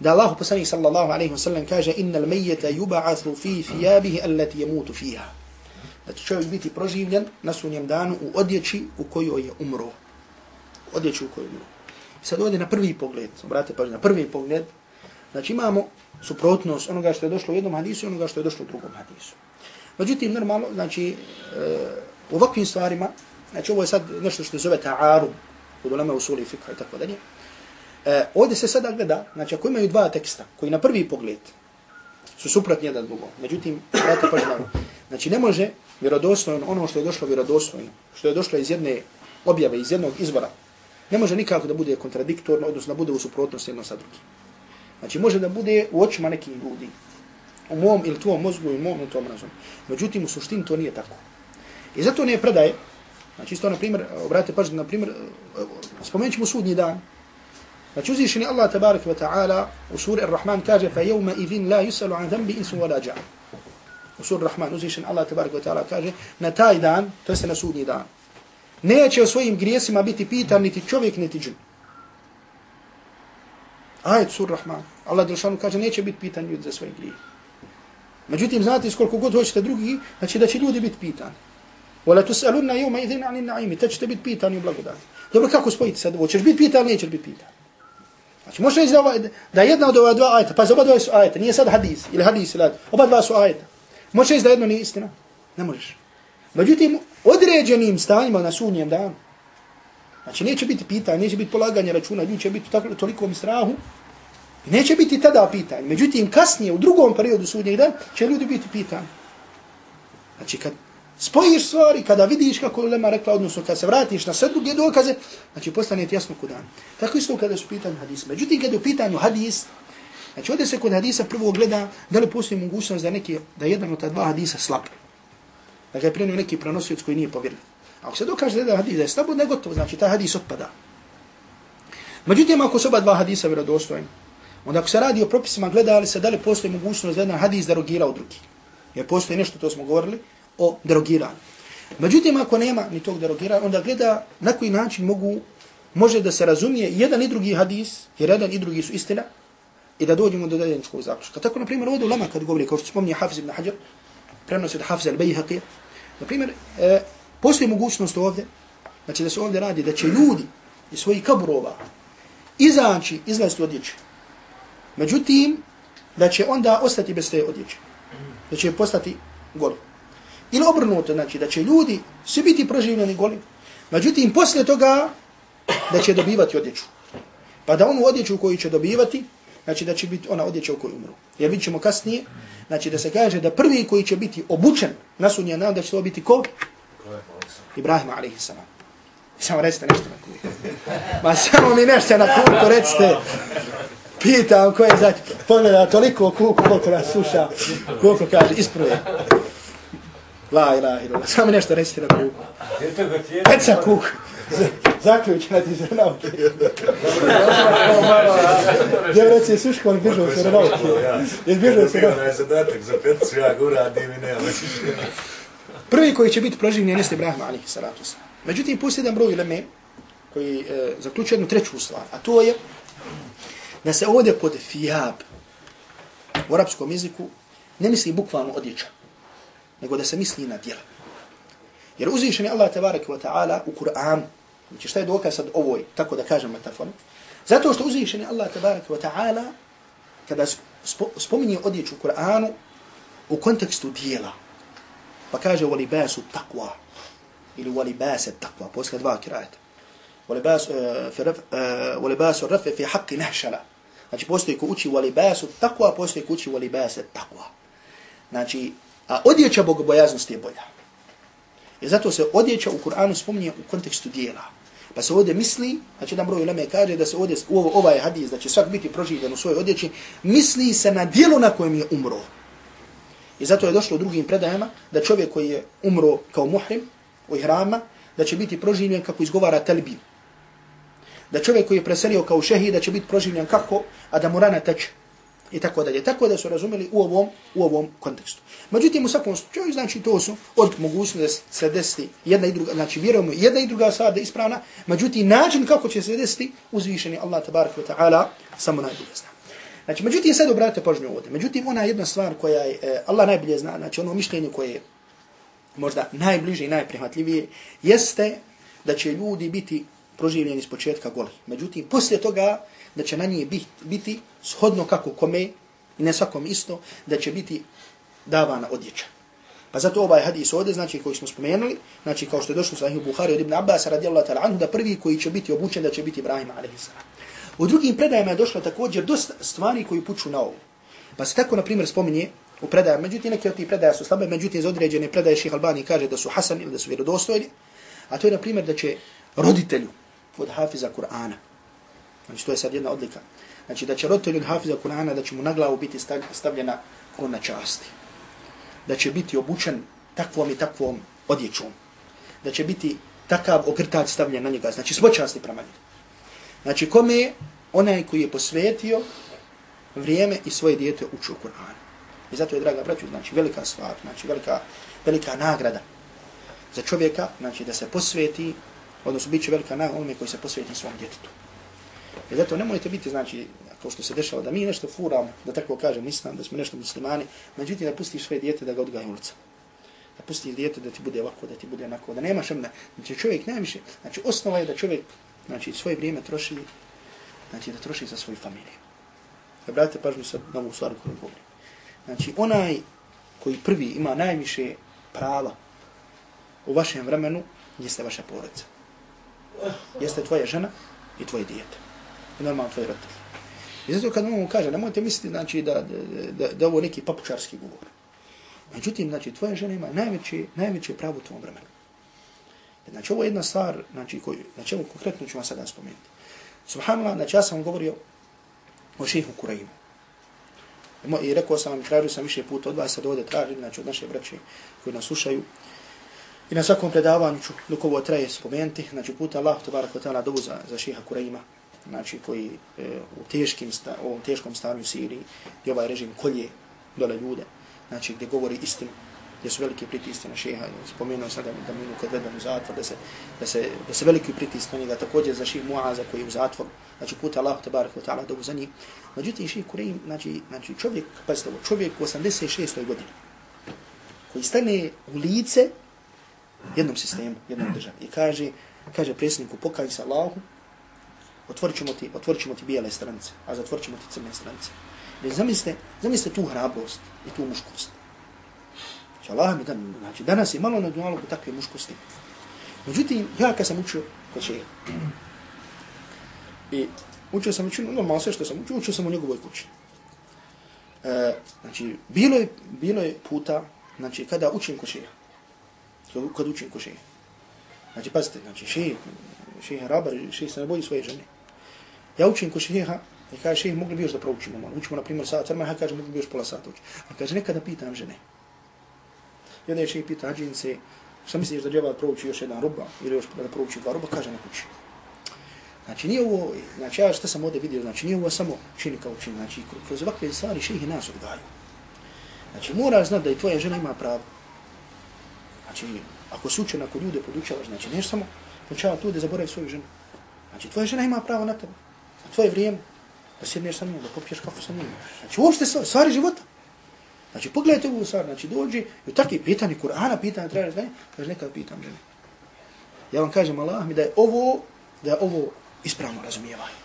da Allah poslanik sallallahu alejhi ve sallam kaže innal mejjeta yuba'athu fi thiyabihi allati yamutu fiha da će čovjek biti proživljen na sunjem danu u odjeći u kojoj je umro. Odjeći u kojoj je umro. I sad ovdje na prvi pogled, obrate pa na prvi pogled, znači imamo suprotnost onoga što je došlo u jednom hadisu i onoga što je došlo u drugom hadisu. Međutim, normalno, znači, e, u ovakvim stvarima, znači ovo je sad nešto što zove ta'arub, kod ulema usuli i fikra i tako dalje, E, ovdje se sada gleda, znači ako imaju dva teksta koji na prvi pogled su suprotni jedan drugom, međutim, vrata pažnjavu, znači ne može vjerodostojno ono što je došlo vjerodostojno, što je došlo iz jedne objave, iz jednog izvora, ne može nikako da bude kontradiktorno, odnosno da bude u suprotnosti jedno sa drugim. Znači može da bude u očima nekih ljudi, u mom ili tvojom mozgu ili mom ili tvojom razumu. Međutim, u suštini to nije tako. I zato ne predaje, znači isto na primjer, obratite pažnju, na primjer, spomenut ćemo sudnji dan, Znači uzvišeni Allah tabarak wa ta'ala u suri Ar-Rahman kaže fa yawma idhin la yusalu an zambi insu wala ja'a. U suri Ar-Rahman uzvišeni Allah tabarak wa ta'ala kaže na taj dan, to je na sudnji dan, neće o svojim grijesima biti pitan niti čovjek niti džin. Ajet sur Rahman. Allah Đelšanu kaže neće biti pitan ljudi za svoje grije. Međutim, znate koliko god hoćete drugi, znači da će ljudi biti pitani. Wala tusaluna yawma idhin anin na'imi, te ćete biti pitani u blagodati. Dobro, kako spojiti sad? Hoćeš biti pitan, nećeš biti pitan. Znači, možeš reći da, ova, da jedna od ova dva ajta, pa oba dva su ajta, nije sad hadis, ili hadis, ili oba dva su ajta. Možeš reći da jedno nije istina? Ne možeš. Međutim, određenim stanjima na sunnijem danu, znači neće biti pitanje, neće biti polaganje računa, ljudi će biti tako, tolikom strahu, i neće biti tada pitanje. Međutim, kasnije, u drugom periodu sudnjeg dana, će ljudi biti pitanje. Znači, kad spojiš stvari, kada vidiš kako je Lema rekla, odnosno kada se vratiš na sve druge dokaze, znači postane ti jasno kudan. Tako isto kada su pitanju hadis. Međutim, kada je u pitanju hadis, znači ovdje se kod hadisa prvo gleda da li postoji mogućnost da, neki, da jedan od ta dva hadisa slab. Da ga je prenio neki prenosioc koji nije povjerljiv. Ako se dokaže da hadis da je slab, ne gotovo, znači ta hadis otpada. Međutim, ako su oba dva hadisa vjerodostojni, onda ako se radi o propisima, gledali se da li postoji mogućnost da jedan hadis derogira u drugi. Jer postoji nešto, to smo govorili, o derogiranju. Međutim, ako nema ni tog derogiranja, onda gleda na koji način mogu, može da se razumije jedan i drugi hadis, jer jedan i drugi su istina, i da dođemo do zajedničkog zaključka. Tako, na primjer, ovdje u Lama kad govori, kao što spominje Hafiz ibn Hajar, prenosi od Hafiz al-Bayhaqi, na primjer, e, postoji mogućnost ovdje, znači da se ovdje radi, da će ljudi iz svojih kaburova izaći, izlaziti odjeće. Međutim, da će onda ostati bez te odjeće. Da će postati goli. Ili obrnuto, znači da će ljudi svi biti proživljeni goli. Međutim, poslije toga da će dobivati odjeću. Pa da onu odjeću koju će dobivati, znači da će biti ona odjeća u kojoj umru. Jer vidit ćemo kasnije, znači da se kaže da prvi koji će biti obučen na sunje nam, da će to biti ko? Ibrahim a.s. Samo recite nešto na kuku. Ma samo mi nešto na kuku, recite. Pitam ko je znači, pogleda toliko kuku koliko nas sluša, koliko kaže, ispruje. La ilaha ila, samo nešto recite na kuku. Peca kuku. Zaključi na ti zrenavke. Gdje reci, suško, on bježao se zrenavke. Je bježao se zrenavke. Ja zadatak za pecu, ja ga uradim i nema. Prvi koji će biti proživljen jeste Ibrahim alihi salatu sa. Međutim, pusti jedan broj ileme koji e, zaključuje jednu treću stvar, a to je da se ovdje pod fijab u arapskom jeziku ne misli bukvalno odjeća, nego da se misli na djela. Jer uzvišen je Allah tabaraka wa ta'ala u Kur'an, znači šta je dokaz sad ovoj, tako da kažem metaforu, zato što uzvišen je Allah tabaraka wa ta'ala kada spo, spominje odjeću u Kur'anu u kontekstu dijela, pa kaže u libasu taqwa, ili u libasu taqwa, posle dva kirajeta. U libasu rafe fi haqqi nahšala. Znači postoji ko uči u libasu taqwa, postoji ko uči u libasu taqwa. Znači, a odjeća bogobojaznosti je bolja. I zato se odjeća u Kur'anu spominje u kontekstu dijela. Pa se ovdje misli, znači jedan broj uleme kaže da se ovdje, ovo, ovaj hadis, da će svak biti proživljen u svojoj odjeći, misli se na dijelo na kojem je umro. I zato je došlo u drugim predajama da čovjek koji je umro kao muhrim u ihrama, da će biti proživljen kako izgovara talbiju. Da čovjek koji je preselio kao šehid, da će biti proživljen kako, a da mu rana teče i tako dalje. Tako da su razumeli u ovom, u ovom kontekstu. Međutim, u svakom slučaju, znači to su od mogućnosti da se desiti jedna i druga, znači vjerujemo jedna i druga sada ispravna, međutim, način kako će se desiti, uzvišeni Allah tabaraka wa ta'ala, samo najbolje zna. Znači, međutim, sad obratite pažnju ovdje. Međutim, ona jedna stvar koja je, e, Allah najbolje zna, znači ono mišljenje koje je možda najbliže i najprihvatljivije, jeste da će ljudi biti proživljeni s početka goli. Međutim, poslije toga, da će na njih biti, shodno kako kome i ne svakom isto, da će biti davana odjeća. Pa zato ovaj hadis ovdje, znači koji smo spomenuli, znači kao što je došlo sahih Buhari od Ibn Abbas radijallahu ta'ala anhu, da prvi koji će biti obučen, da će biti Ibrahim a.s. U drugim predajama je došlo također dosta stvari koji puču na ovo. Pa se tako, na primjer, spominje u predajama, međutim, neke od tih predaja su slabe, međutim, za određene predaje ših Albani kaže da su hasan ili da su vjerodostojni, a to je, na primjer, da će roditelju od hafiza Kur'ana, Znači, to je sad jedna odlika. Znači, da će roditelj od hafiza Kur'ana, da će mu na glavu biti stavljena krona časti. Da će biti obučen takvom i takvom odjećom. Da će biti takav okrtač stavljen na njega. Znači, svočasti prema njega. Znači, kome je onaj koji je posvetio vrijeme i svoje dijete uči Kur'an. I zato je, draga braću, znači, velika stvar, znači, velika, velika nagrada za čovjeka, znači, da se posveti, odnosno, bit će velika nagrada onome koji se posveti svom djetetu. I zato nemojte biti, znači, kao što se dešava, da mi nešto furamo, da tako kažem, islam, da smo nešto muslimani, međutim, da pustiš svoje dijete da ga odgaje ulica. Da pustiš dijete da ti bude ovako, da ti bude onako, da nemaš emne. Znači, čovjek najviše, znači, osnova je da čovjek, znači, svoje vrijeme troši, znači, da troši za svoju familiju. Da brate pažnju sad na ovu stvar koju govorim. Znači, onaj koji prvi ima najviše prava u vašem vremenu, jeste vaša porodica. Jeste tvoja žena i tvoje dijete i normalno tvoj roditelj. I zato kad mu kaže, nemojte misliti znači, da, da, da, da ovo neki papučarski govor. Međutim, znači, tvoja žena ima najveće, najveće pravo u tvom vremenu. Znači, ovo je jedna stvar, znači, koju, znači, ovo konkretno ću vam sada spomenuti. Subhanallah, znači, ja sam govorio o šehu Kuraimu. I rekao sam vam, tražio sam više puta od vas, sad ovdje tražim, znači, od naše braće koji nas slušaju. I na svakom predavanju ću, dok ovo traje spomenuti, znači, puta Allah, tabarak wa ta'ala, dobu za, za šeha Kurejma, znači koji e, u teškim sta, ovom teškom stanju u Siriji, gdje ovaj režim kolje dole ljude, znači gdje govori istinu, gdje su veliki pritisci na šeha, spomenuo sada da, mi minu kad vedem u zatvor, da se, da se, da se veliki pritisk na njega, također za ših Muaza koji je u zatvor, znači puta Allah, tabarak wa ta'ala, da za njih. Međutim, ših Kureim, znači, znači čovjek, pazite ovo, čovjek u 86. godini, koji stane u lice jednom sistemu, jednom državi i kaže, kaže predsjedniku, pokaj se Allahu, otvorit ćemo ti, otvorit ćemo ti bijele stranice, a zatvorit ćemo ti crne stranice. Ne zamislite, zamislite tu hrabrost i tu muškost. Znači, Allah mi dan, znači, danas je malo na dualogu takve muškosti. Međutim, ja kad sam učio kod šeha, i učio sam učio, ono normalno sve što sam učio, učio sam u njegovoj kući. E, znači, bilo je, bilo je puta, znači, kada učim kod šeha, kad učim ko šeha. Znači, pazite, znači, šeha, šeha rabar, šeha se ne boji svoje žene. Ja učim ko šeha, i kaže, šeha, mogli bi još da proučimo, malo. učimo, na primjer, sat, crma, ja kaže, mogli bi još pola sata učiti. A kaže, nekada pitam žene. I onda je šeha pita hađince, šta misliš da djeva prouči još jedan ruba, ili još da prouči dva ruba, kaže, ne kući. Znači, nije ovo, znači, ja što sam ovdje vidio, znači, nije ovo samo čini kao čini, znači, kroz ovakve stvari šehi nas odgaju. Znači, mora znati da i tvoja žena ima pravo. Znači, ako se uče ljude podučavaš, znači, neš samo podučavati tu da zaboravi svoju ženu. Znači, tvoja žena ima pravo na tebe. Na tvoje vrijeme da sjedneš sa njim, da popiješ kafu sa njim. Znači, uopšte stvari života. Znači, pogledajte ovu stvar, znači, dođi i u takvi pitanje Kur'ana, pitanje treba znači, kaže, nekad pitam žene. Ja vam kažem, Allah mi da je ovo, da je ovo ispravno razumijevanje.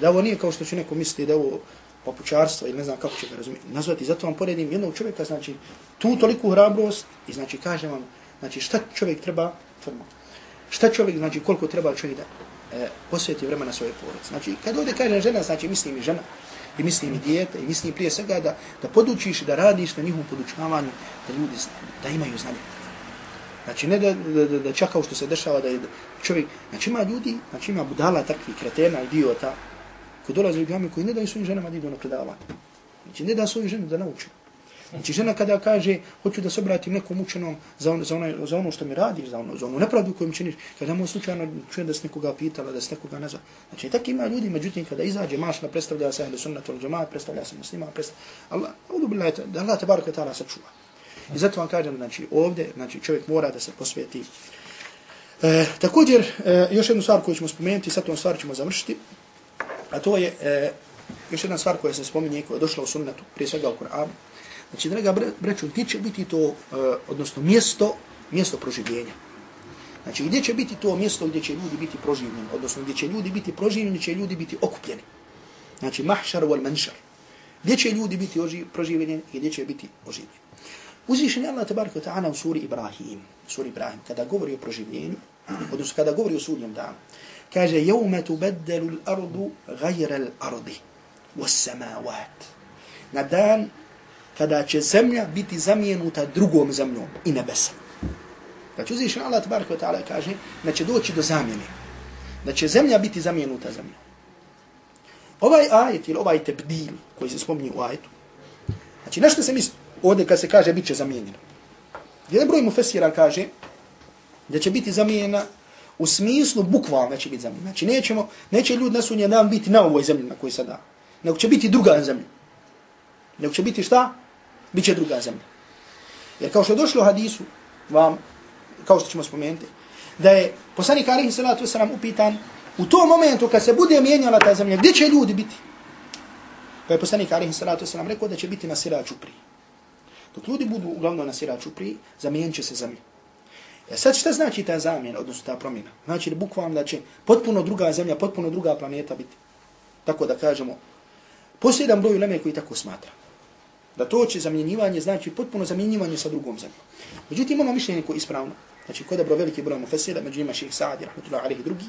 Da ovo nije kao što će neko misliti da ovo papučarstva ili ne znam kako će ga. Nazvati, zato vam poredim jednog čovjeka, znači, tu toliku hrabrost i znači, kažem vam, znači, šta čovjek treba, tvrmo, šta čovjek, znači, koliko treba čovjek da e, posvijeti vremena svoje porodice. Znači, kad ovdje kaže žena, znači, mislim i žena, i mislim i dijete, i mislim prije svega da, da podučiš, da radiš na njihovom podučavanju, da ljudi da imaju znanje. Znači, ne da, da, da, da čakao što se dešava da je čovjek, znači ima ljudi, znači ima budala takvi kretena, idiota, koji dolaze u džamiju, koji ne daju svojim ženama da idu na predavanje. Znači, ne da svoju ženu da nauči. Znači, žena kada kaže, hoću da se obratim nekom učenom za, on, za, ono, za ono što mi radiš, za ono, za ono nepravdu koju mi činiš, kada mu slučajno čujem da se nekoga pitala, da se nekoga nazva. Znači, tako ima ljudi, međutim, kada izađe mašna, predstavlja se ahli sunnatu al džamaat, predstavlja se muslima, predstavlja, Allah, da Allah te ta'ala sačuva. I zato vam kažem, znači, ovdje, znači, čovjek mora da se posvijeti. E, također, e, još jednu stvar koju ćemo spomenuti, sad tom stvar ćemo završiti, a to je e, još jedna stvar koja se spominje, koja je došla u sunnetu, prije svega u Kur'anu. Znači, draga breću, gdje će biti to, e, odnosno, mjesto, mjesto proživljenja. Znači, gdje će biti to mjesto gdje će ljudi biti proživljeni, odnosno, gdje će ljudi biti proživljeni, će ljudi biti okupljeni. Znači, mahšar wal manšar. Gdje će ljudi biti proživljeni i gdje će biti oživljeni. Uzvišen je Allah tabaraka ta'ala u suri Ibrahim, suri Ibrahim, kada govori o proživljenju, odnosno kada govori o sudnjem danu, kaže, jevme tu beddelu l'ardu gajra l'ardi, was samawat. Na dan kada će zemlja biti zamijenuta drugom zemljom i nebesom. Znači uzvišen Allah tabaraka ta'ala kaže, da će doći do zamjene, da će zemlja biti zamijenuta zemljom. Ovaj ajet ili ovaj tebdil koji se spomni u ajetu, znači nešto se misli, ovdje kad se kaže bit će zamijenjeno. Jedan broj mu fesira kaže da će biti zamijenjena u smislu bukvalno će biti zemlja. Znači nećemo, neće ljudi na sunje dan biti na ovoj zemlji na kojoj sada. Nego će biti druga zemlja. Nego će biti šta? Biće druga zemlja. Jer kao što je došlo u hadisu vam, kao što ćemo spomenuti, da je poslanik Alihi Salatu Wasalam upitan u tom momentu kad se bude mijenjala ta zemlja, gdje će ljudi biti? Pa je poslanik Alihi Salatu Wasalam rekao da će biti na siraču prije. Dok ljudi budu uglavnom na siraču prije, zamijenit će se zemlja. E sad šta znači ta zamjena, odnosno ta promjena? Znači bukvalno da će potpuno druga zemlja, potpuno druga planeta biti. Tako da kažemo, posljedan broj uleme koji tako smatra. Da to će zamjenjivanje, znači potpuno zamjenjivanje sa drugom zemljom. Međutim, imamo mišljenje koje je ispravno. Znači, kod dobro bro veliki broj mufesira, među njima ših Sa'adi, rahmatullahi alihi drugi,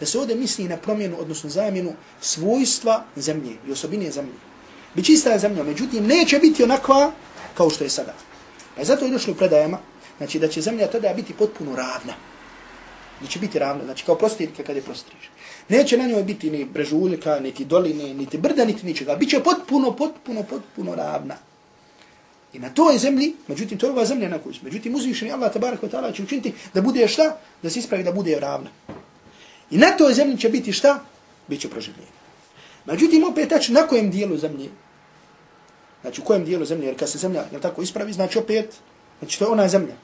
da se ovdje misli na promjenu, odnosno zamjenu svojstva zemlje i osobine zemlje. Biće ista zemlja, međutim, neće biti onakva kao što je sada. Pa zato je došlo u predajama, znači da će zemlja tada biti potpuno ravna. Da će biti ravna, znači kao prostirka kada je prostriš. Neće na njoj biti ni brežuljka, niti doline, niti brda, niti ničega. Biće potpuno, potpuno, potpuno ravna. I na toj zemlji, međutim, to je ova zemlja na kojoj smo. Međutim, uzvišeni Allah, tabarak wa ta'ala, će učiniti da bude šta? Da se ispravi da bude ravna. I na toj zemlji će biti šta? Biće proživljenje. Međutim, opet tač na kojem dijelu zemlje Znači u kojem dijelu zemlje, jer kad se zemlja jel tako ispravi, znači opet Znači to je ona zemlja.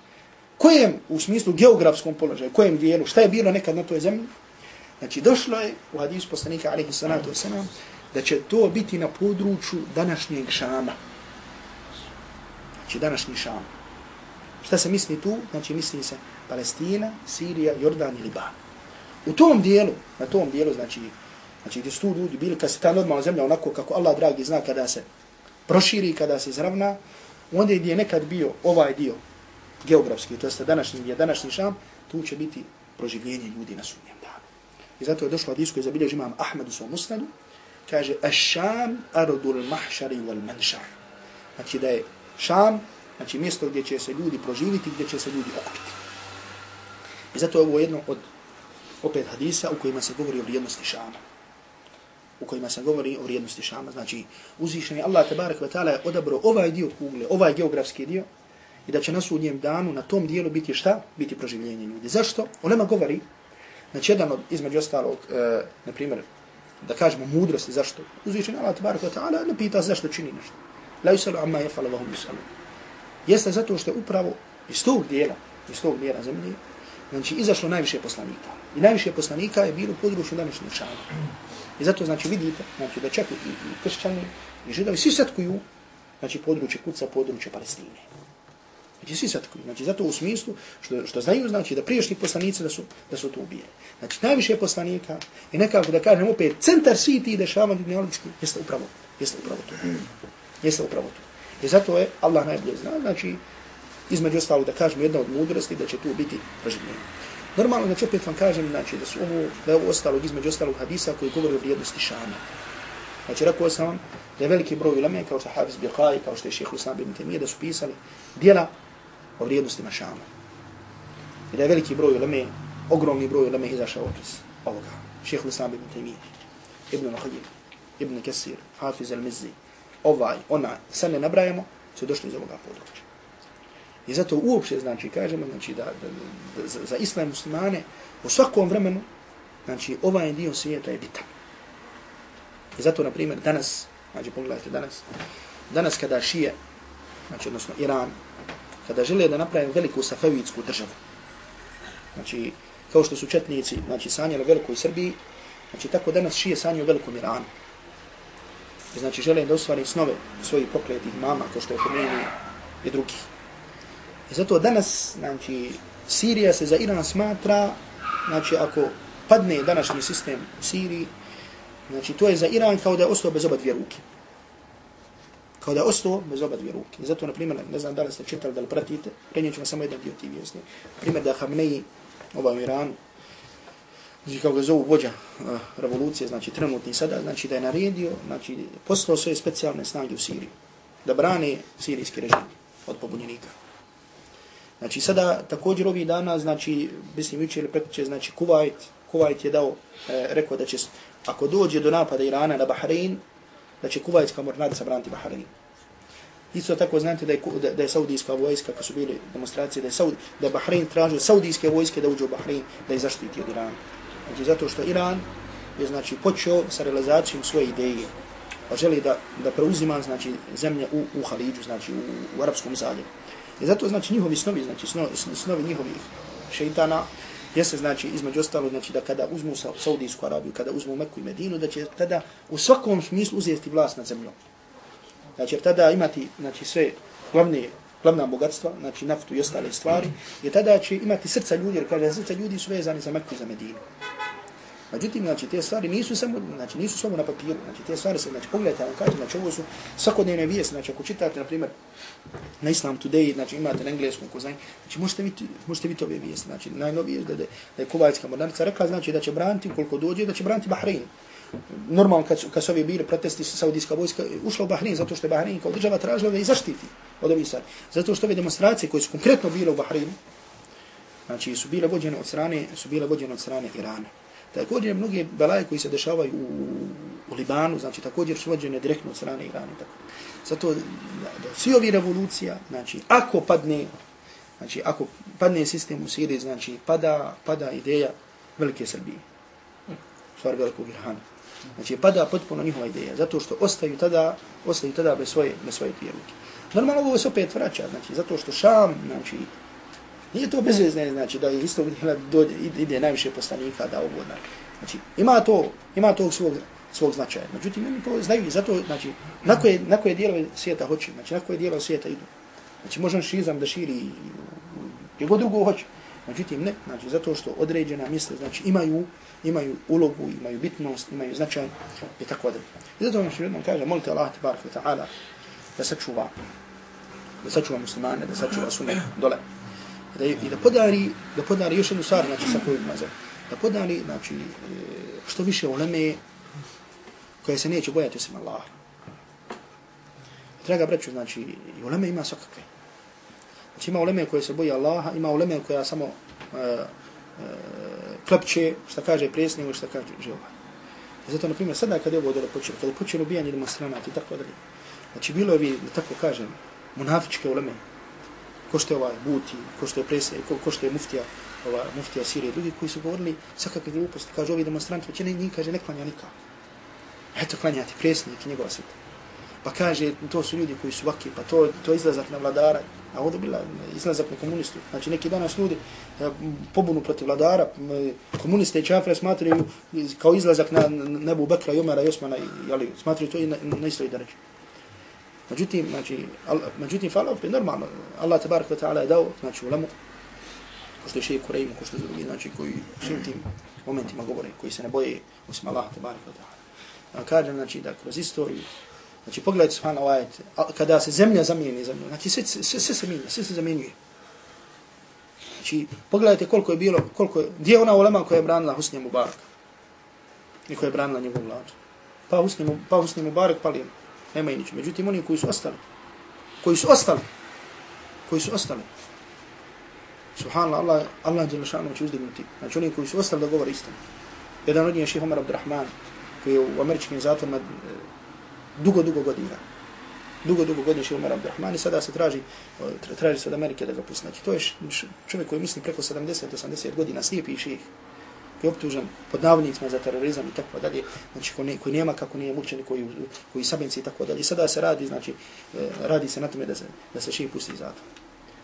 Kojem, u smislu geografskom položaju, kojem dijelu, šta je bilo nekad na toj zemlji? Znači došlo je u hadisu poslanika alaihi salatu wasalam da će to biti na području današnjeg Šama. Znači današnji Šam. Šta se misli tu? Znači misli se Palestina, Sirija, Jordan i Liban. U tom dijelu, na tom dijelu, znači, znači gdje su tu ljudi bili, kad se ta normalna zemlja onako kako Allah dragi zna kada se proširi, kada se zravna, onda gdje je nekad bio ovaj dio geografski, to jeste današnji, je današnji Šam, tu će biti proživljenje ljudi na sudnjem danu. I zato je došlo hadijsko i zabilježi imam Ahmed u svom ustanu, kaže, Ašam ardul mahšari wal manšar. Znači da je Šam, znači mjesto gdje će se ljudi proživiti, gdje će se ljudi okupiti. I zato je ovo jedno od opet hadisa u kojima se govori o vrijednosti Šama. U kojima se govori o vrijednosti Šama. Znači, uzvišen je Allah tabarak wa ta'ala je odabro ovaj dio kugle, ovaj geografski dio, i da će na sudnjem danu na tom dijelu biti šta? Biti proživljenje ljudi. Zašto? Onema govori, znači jedan od, između ostalog, e, na primjer, da kažemo mudrosti, zašto? Uzvičen Allah tabarak wa ta'ala ne pita zašto čini nešto. La yusalu amma yafala vahum yusalu. Jeste zato što je upravo iz tog dijela, iz tog dijela zemlje, znači izašlo najviše poslanika. I najviše poslanika je bilo u području današnjeg šama. I zato znači vidite, znači da čak i, i kršćani, i židovi, svi setkuju znači područje kuca, područje Palestine. Znači svi satkuju. Znači zato u smislu što, što znaju, znači da priješnji poslanici da su, da su to ubijeni. Znači najviše poslanika i nekako da kažem opet, centar svi ti dešavanja dnjalički jeste upravo, jeste upravo to. Jeste upravo to. I zato je Allah najbolje zna, znači između ostalo da kažem jedna od mudrosti da će tu biti proživljenje. Normalno, znači opet vam kažem, znači da su ovo, da je ovo ostalo između ostalog hadisa koji govori o vrijednosti šama. Znači rekao sam vam da je veliki broj ulame, kao što je Hafiz Bilqai, kao što je šehr Usman bin Temije, da su pisali dijela o vrijednostima šama. I da je veliki broj ulame, ogromni broj ulame izašao opis ovoga. Šehr Usman ibn Temije, Ibn Al-Hajim, Ibn Kesir, Hafiz Al-Mizzi, ovaj, ona, sad ne nabrajamo, su došli iz ovoga područja. I zato uopće, znači, kažemo, znači, da, da, da za, za islam muslimane u svakom vremenu, znači, ovaj dio svijeta je bitan. I zato, na primjer, danas, znači, pogledajte danas, danas kada šije, znači, odnosno Iran, kada žele da naprave veliku safevitsku državu, znači, kao što su četnici, znači, sanjali velikoj Srbiji, znači, tako danas šije sanjaju velikom Iranu. Znači, žele da ostvari snove svojih pokletih mama, kao što je Khomeini i drugih. I zato danas, znači, Sirija se za Iran smatra, znači, ako padne današnji sistem u Siriji, znači, to je za Iran kao da je ostao bez oba dvije ruke. Kao da je ostao bez oba dvije ruke. I zato, na primjer, ne znam da li ste čitali, da li pratite, prenijet ćemo samo jedan dio tih vjesni. Primjer da Hamneji, ovaj u Iranu, znači kao ga zovu vođa uh, revolucije, znači trenutni sada, znači da je naredio, znači poslao svoje specijalne snage u Siriju, da brane sirijski režim od pobunjenika. Znači sada također ovih dana, znači, mislim, juče ili prekoće, znači Kuwait, Kuwait je dao, e, rekao da će, ako dođe do napada Irana na Bahrein, Znači, da će kuvajska mornarica braniti Bahrein. Isto tako znate da je, da, da je saudijska vojska, kad su bile demonstracije, da je, Saudi, da je Bahrein tražio saudijske vojske da uđe u Bahrein, da je zaštiti od Irana. Znači zato što Iran je znači počeo sa realizacijom svoje ideje, pa želi da, da preuzima znači, zemlje u, u Halidžu, znači u, u Arabskom zaljevu. I zato znači njihovi snovi, znači snovi, snovi njihovih šeitana, jeste znači između ostalo znači da kada uzmu Saudijsku Arabiju, kada uzmu Meku i Medinu, da će tada u svakom smislu uzeti vlast nad zemljom. Znači jer tada imati znači sve glavne glavna bogatstva, znači naftu i ostale stvari, i tada će imati srca ljudi, jer kaže srca ljudi su vezani za Meku i za Medinu. Međutim, znači, te stvari nisu samo, znači, nisu samo na papiru, znači, te stvari se, znači, pogledajte, vam kažem, znači, ovo su svakodnevne vijesti, znači, ako čitate, na primjer, na Islam Today, znači, imate na engleskom, ko znači, možete vidjeti, možete vidjeti ove vijesti, znači, najnovije, da, da, da je Kuvajtska mornarica rekla, znači, da će braniti, koliko dođe, da će braniti Bahrein. Normalno, kad, kad su ovi bili protesti, saudijska vojska ušla u Bahrein, zato što je Bahrein kao država tražila da je zaštiti od ovih stvari. Zato što ove demonstracije koje su konkretno bile u Bahreinu, znači, su bile vođene od strane, su bile vođene od strane Irana. Također mnoge belaje koji se dešavaju u, u Libanu, znači također su vođene direktno od strane Irana. Tako. Zato da svi ovi revolucija, znači ako padne, znači ako padne sistem u Siriji, znači pada, pada ideja velike Srbije. Stvar velikog Irana. Znači pada potpuno njihova ideja, zato što ostaju tada, ostaju tada bez svoje, bez svoje dvije ruke. Normalno ovo se opet vraća, znači, zato što Šam, znači, nije to bezvezne, znači, da je isto dođe, ide najviše poslanika, da ovo, znači, ima to, ima to svog, svog značaja. Međutim, oni to znaju, zato, znači, na koje, na koje dijelove svijeta hoće, znači, na koje dijelove svijeta idu. Znači, možem šizam da širi i god drugo hoće. Međutim, ne, znači, zato što određena mjesta, znači, imaju, imaju ulogu, imaju bitnost, imaju značaj i tako da. I zato vam što jednom kaže, molite Allah, tabarak ta'ala, da sačuva, da sačuva muslimane, da sačuva sunet dole. I da, i da podari, da podari još jednu stvar, znači, sa kojim mazom, da podari, znači, e, što više uleme koje se neće bojati osim Allah. Draga braću, znači, i uleme ima svakakve. Znači, ima uleme koje se boji Allaha, ima uleme koja samo e, e, uh, uh, klepće, što kaže presni, što kaže živa. Zato, na primjer, sada kad je ovo dole počelo, kada je počelo ubijanje demonstranata i tako dalje, znači, bilo je, da tako kažem, munafičke uleme, ko što je ovaj Buti, ko što je presnik, ko, ko što je muftija, ova muftija Sirije, drugi koji su govorili svakakve gluposti, kaže ovi demonstranti, većina njih kaže ne klanja nikako. Eto klanjati presnik i njegova svita. Pa kaže, to su ljudi koji su vaki, pa to, to izlazak na vladara, a ovdje bila izlazak na komunistu. Znači neki danas ljudi e, pobunu protiv vladara, eh, komuniste i čafre smatraju kao izlazak na nebu Bekra, Jomara i Osmana, ali smatraju to i na, na istoj da reći. Međutim, znači, al, međutim, fala opet normalno. Allah tabarak wa ta'ala je dao, znači, ulemu, ko što je šeji Kureymu, ko što je drugi, znači, koji u svim tim momentima govore, koji se ne boje, osim Allah tabarak wa ta'ala kažem, znači, da kroz istoriju, znači, pogledajte subhanahu wa ta'ala, kada se zemlja zamijeni, zemlja, znači, sve, sve, sve se mijenja, sve se zamijenjuje. Znači, pogledajte koliko je bilo, koliko je, gdje je ona ulema koja je branila Husnija Mubarak? I koja je branila njegov vlad? Pa Husnija, pa Husnija Mubarak pali, nema i. Međutim, oni koji su ostali, koji su ostali, koji su ostali, Subhanallah, Allah, Allah je šanu će uzdignuti. Znači oni koji su ostali da govore istinu. Jedan od njih je ših Omar Abdurrahman, koji je u američkim zatvorima e, dugo, dugo godina. Dugo, dugo godina ših Umar Abdurrahman i sada se traži, traži se od Amerike da ga pusti. Znači, to je čovjek koji misli preko 70-80 godina, slijepi ših, koji je optužen pod navodnicima za terorizam i tako dalje, znači koji, ne, koji nema kako nije mučen, koji, koji sabenci i tako dalje. I sada se radi, znači, e, radi se na tome da se, da se šeji pusti iz.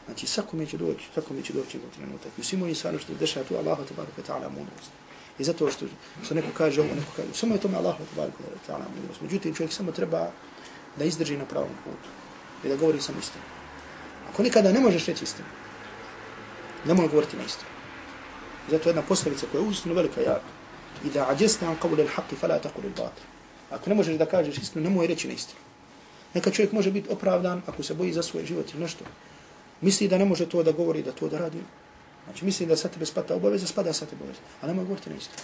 Znači, svako mi će doći, svako mi će doći u trenutak. I svi moji stvari što dešava tu, Allah te barake ta'ala mudrost. I zato što, što neko kaže ovo, neko kaže, samo je tome Allah te wa ta'ala mudrost. Međutim, čovjek samo treba da izdrži na pravom putu i da govori samo istinu. Ako nikada ne možeš reći istinu, ne možeš govoriti na istinu. Zato jedna poslovica koja je uistinu velika jaka. I da ađeste an qavle l'haqi fala taqul il. Ako ne možeš da kažeš istinu, ne moje reći na istinu. Neka čovjek može biti opravdan ako se boji za svoj život ili nešto. Misli da ne može to da govori, da to da radi, Znači misli da sa tebe spada obaveza, spada sa tebe obaveza. Ali nemoj govoriti na istinu.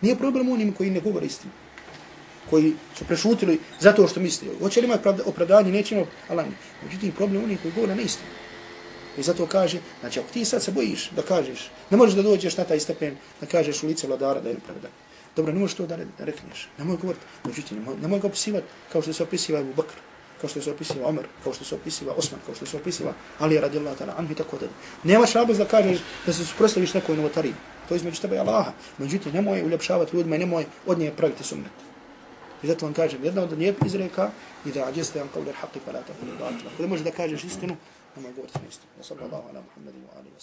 Nije problem onim koji ne govori istinu. Koji su prešutili zato što misli. Hoće li imati opravdanje, neće imati, ali ne. Međutim, problem onih koji govore na istinu. I zato kaže, znači ako ti sad se bojiš da kažeš, ne možeš da dođeš na taj stepen da kažeš u lice vladara da je nepravedan. Dobro, ne možeš to da rekneš. Nemoj govoriti. Međutim, ne možeš ga opisivati kao što se opisiva u Bakr kao što se opisiva Omer, kao što se opisiva Osman, kao što se opisiva Ali radijallahu ta'ala anhu i tako dalje. Nemaš rabez da kažeš da se suprostaviš nekoj novotariji. To je između tebe i Allaha. Međutim, nemoj uljepšavati ljudima i nemoj od nje praviti sumnet. I zato vam kažem, jedna od nijep izreka i da ađeste vam kao da haqi pa lata. Ako ne možeš da kažeš istinu, nemoj govoriti na istinu. Wa sallallahu ala Muhammedin wa alihi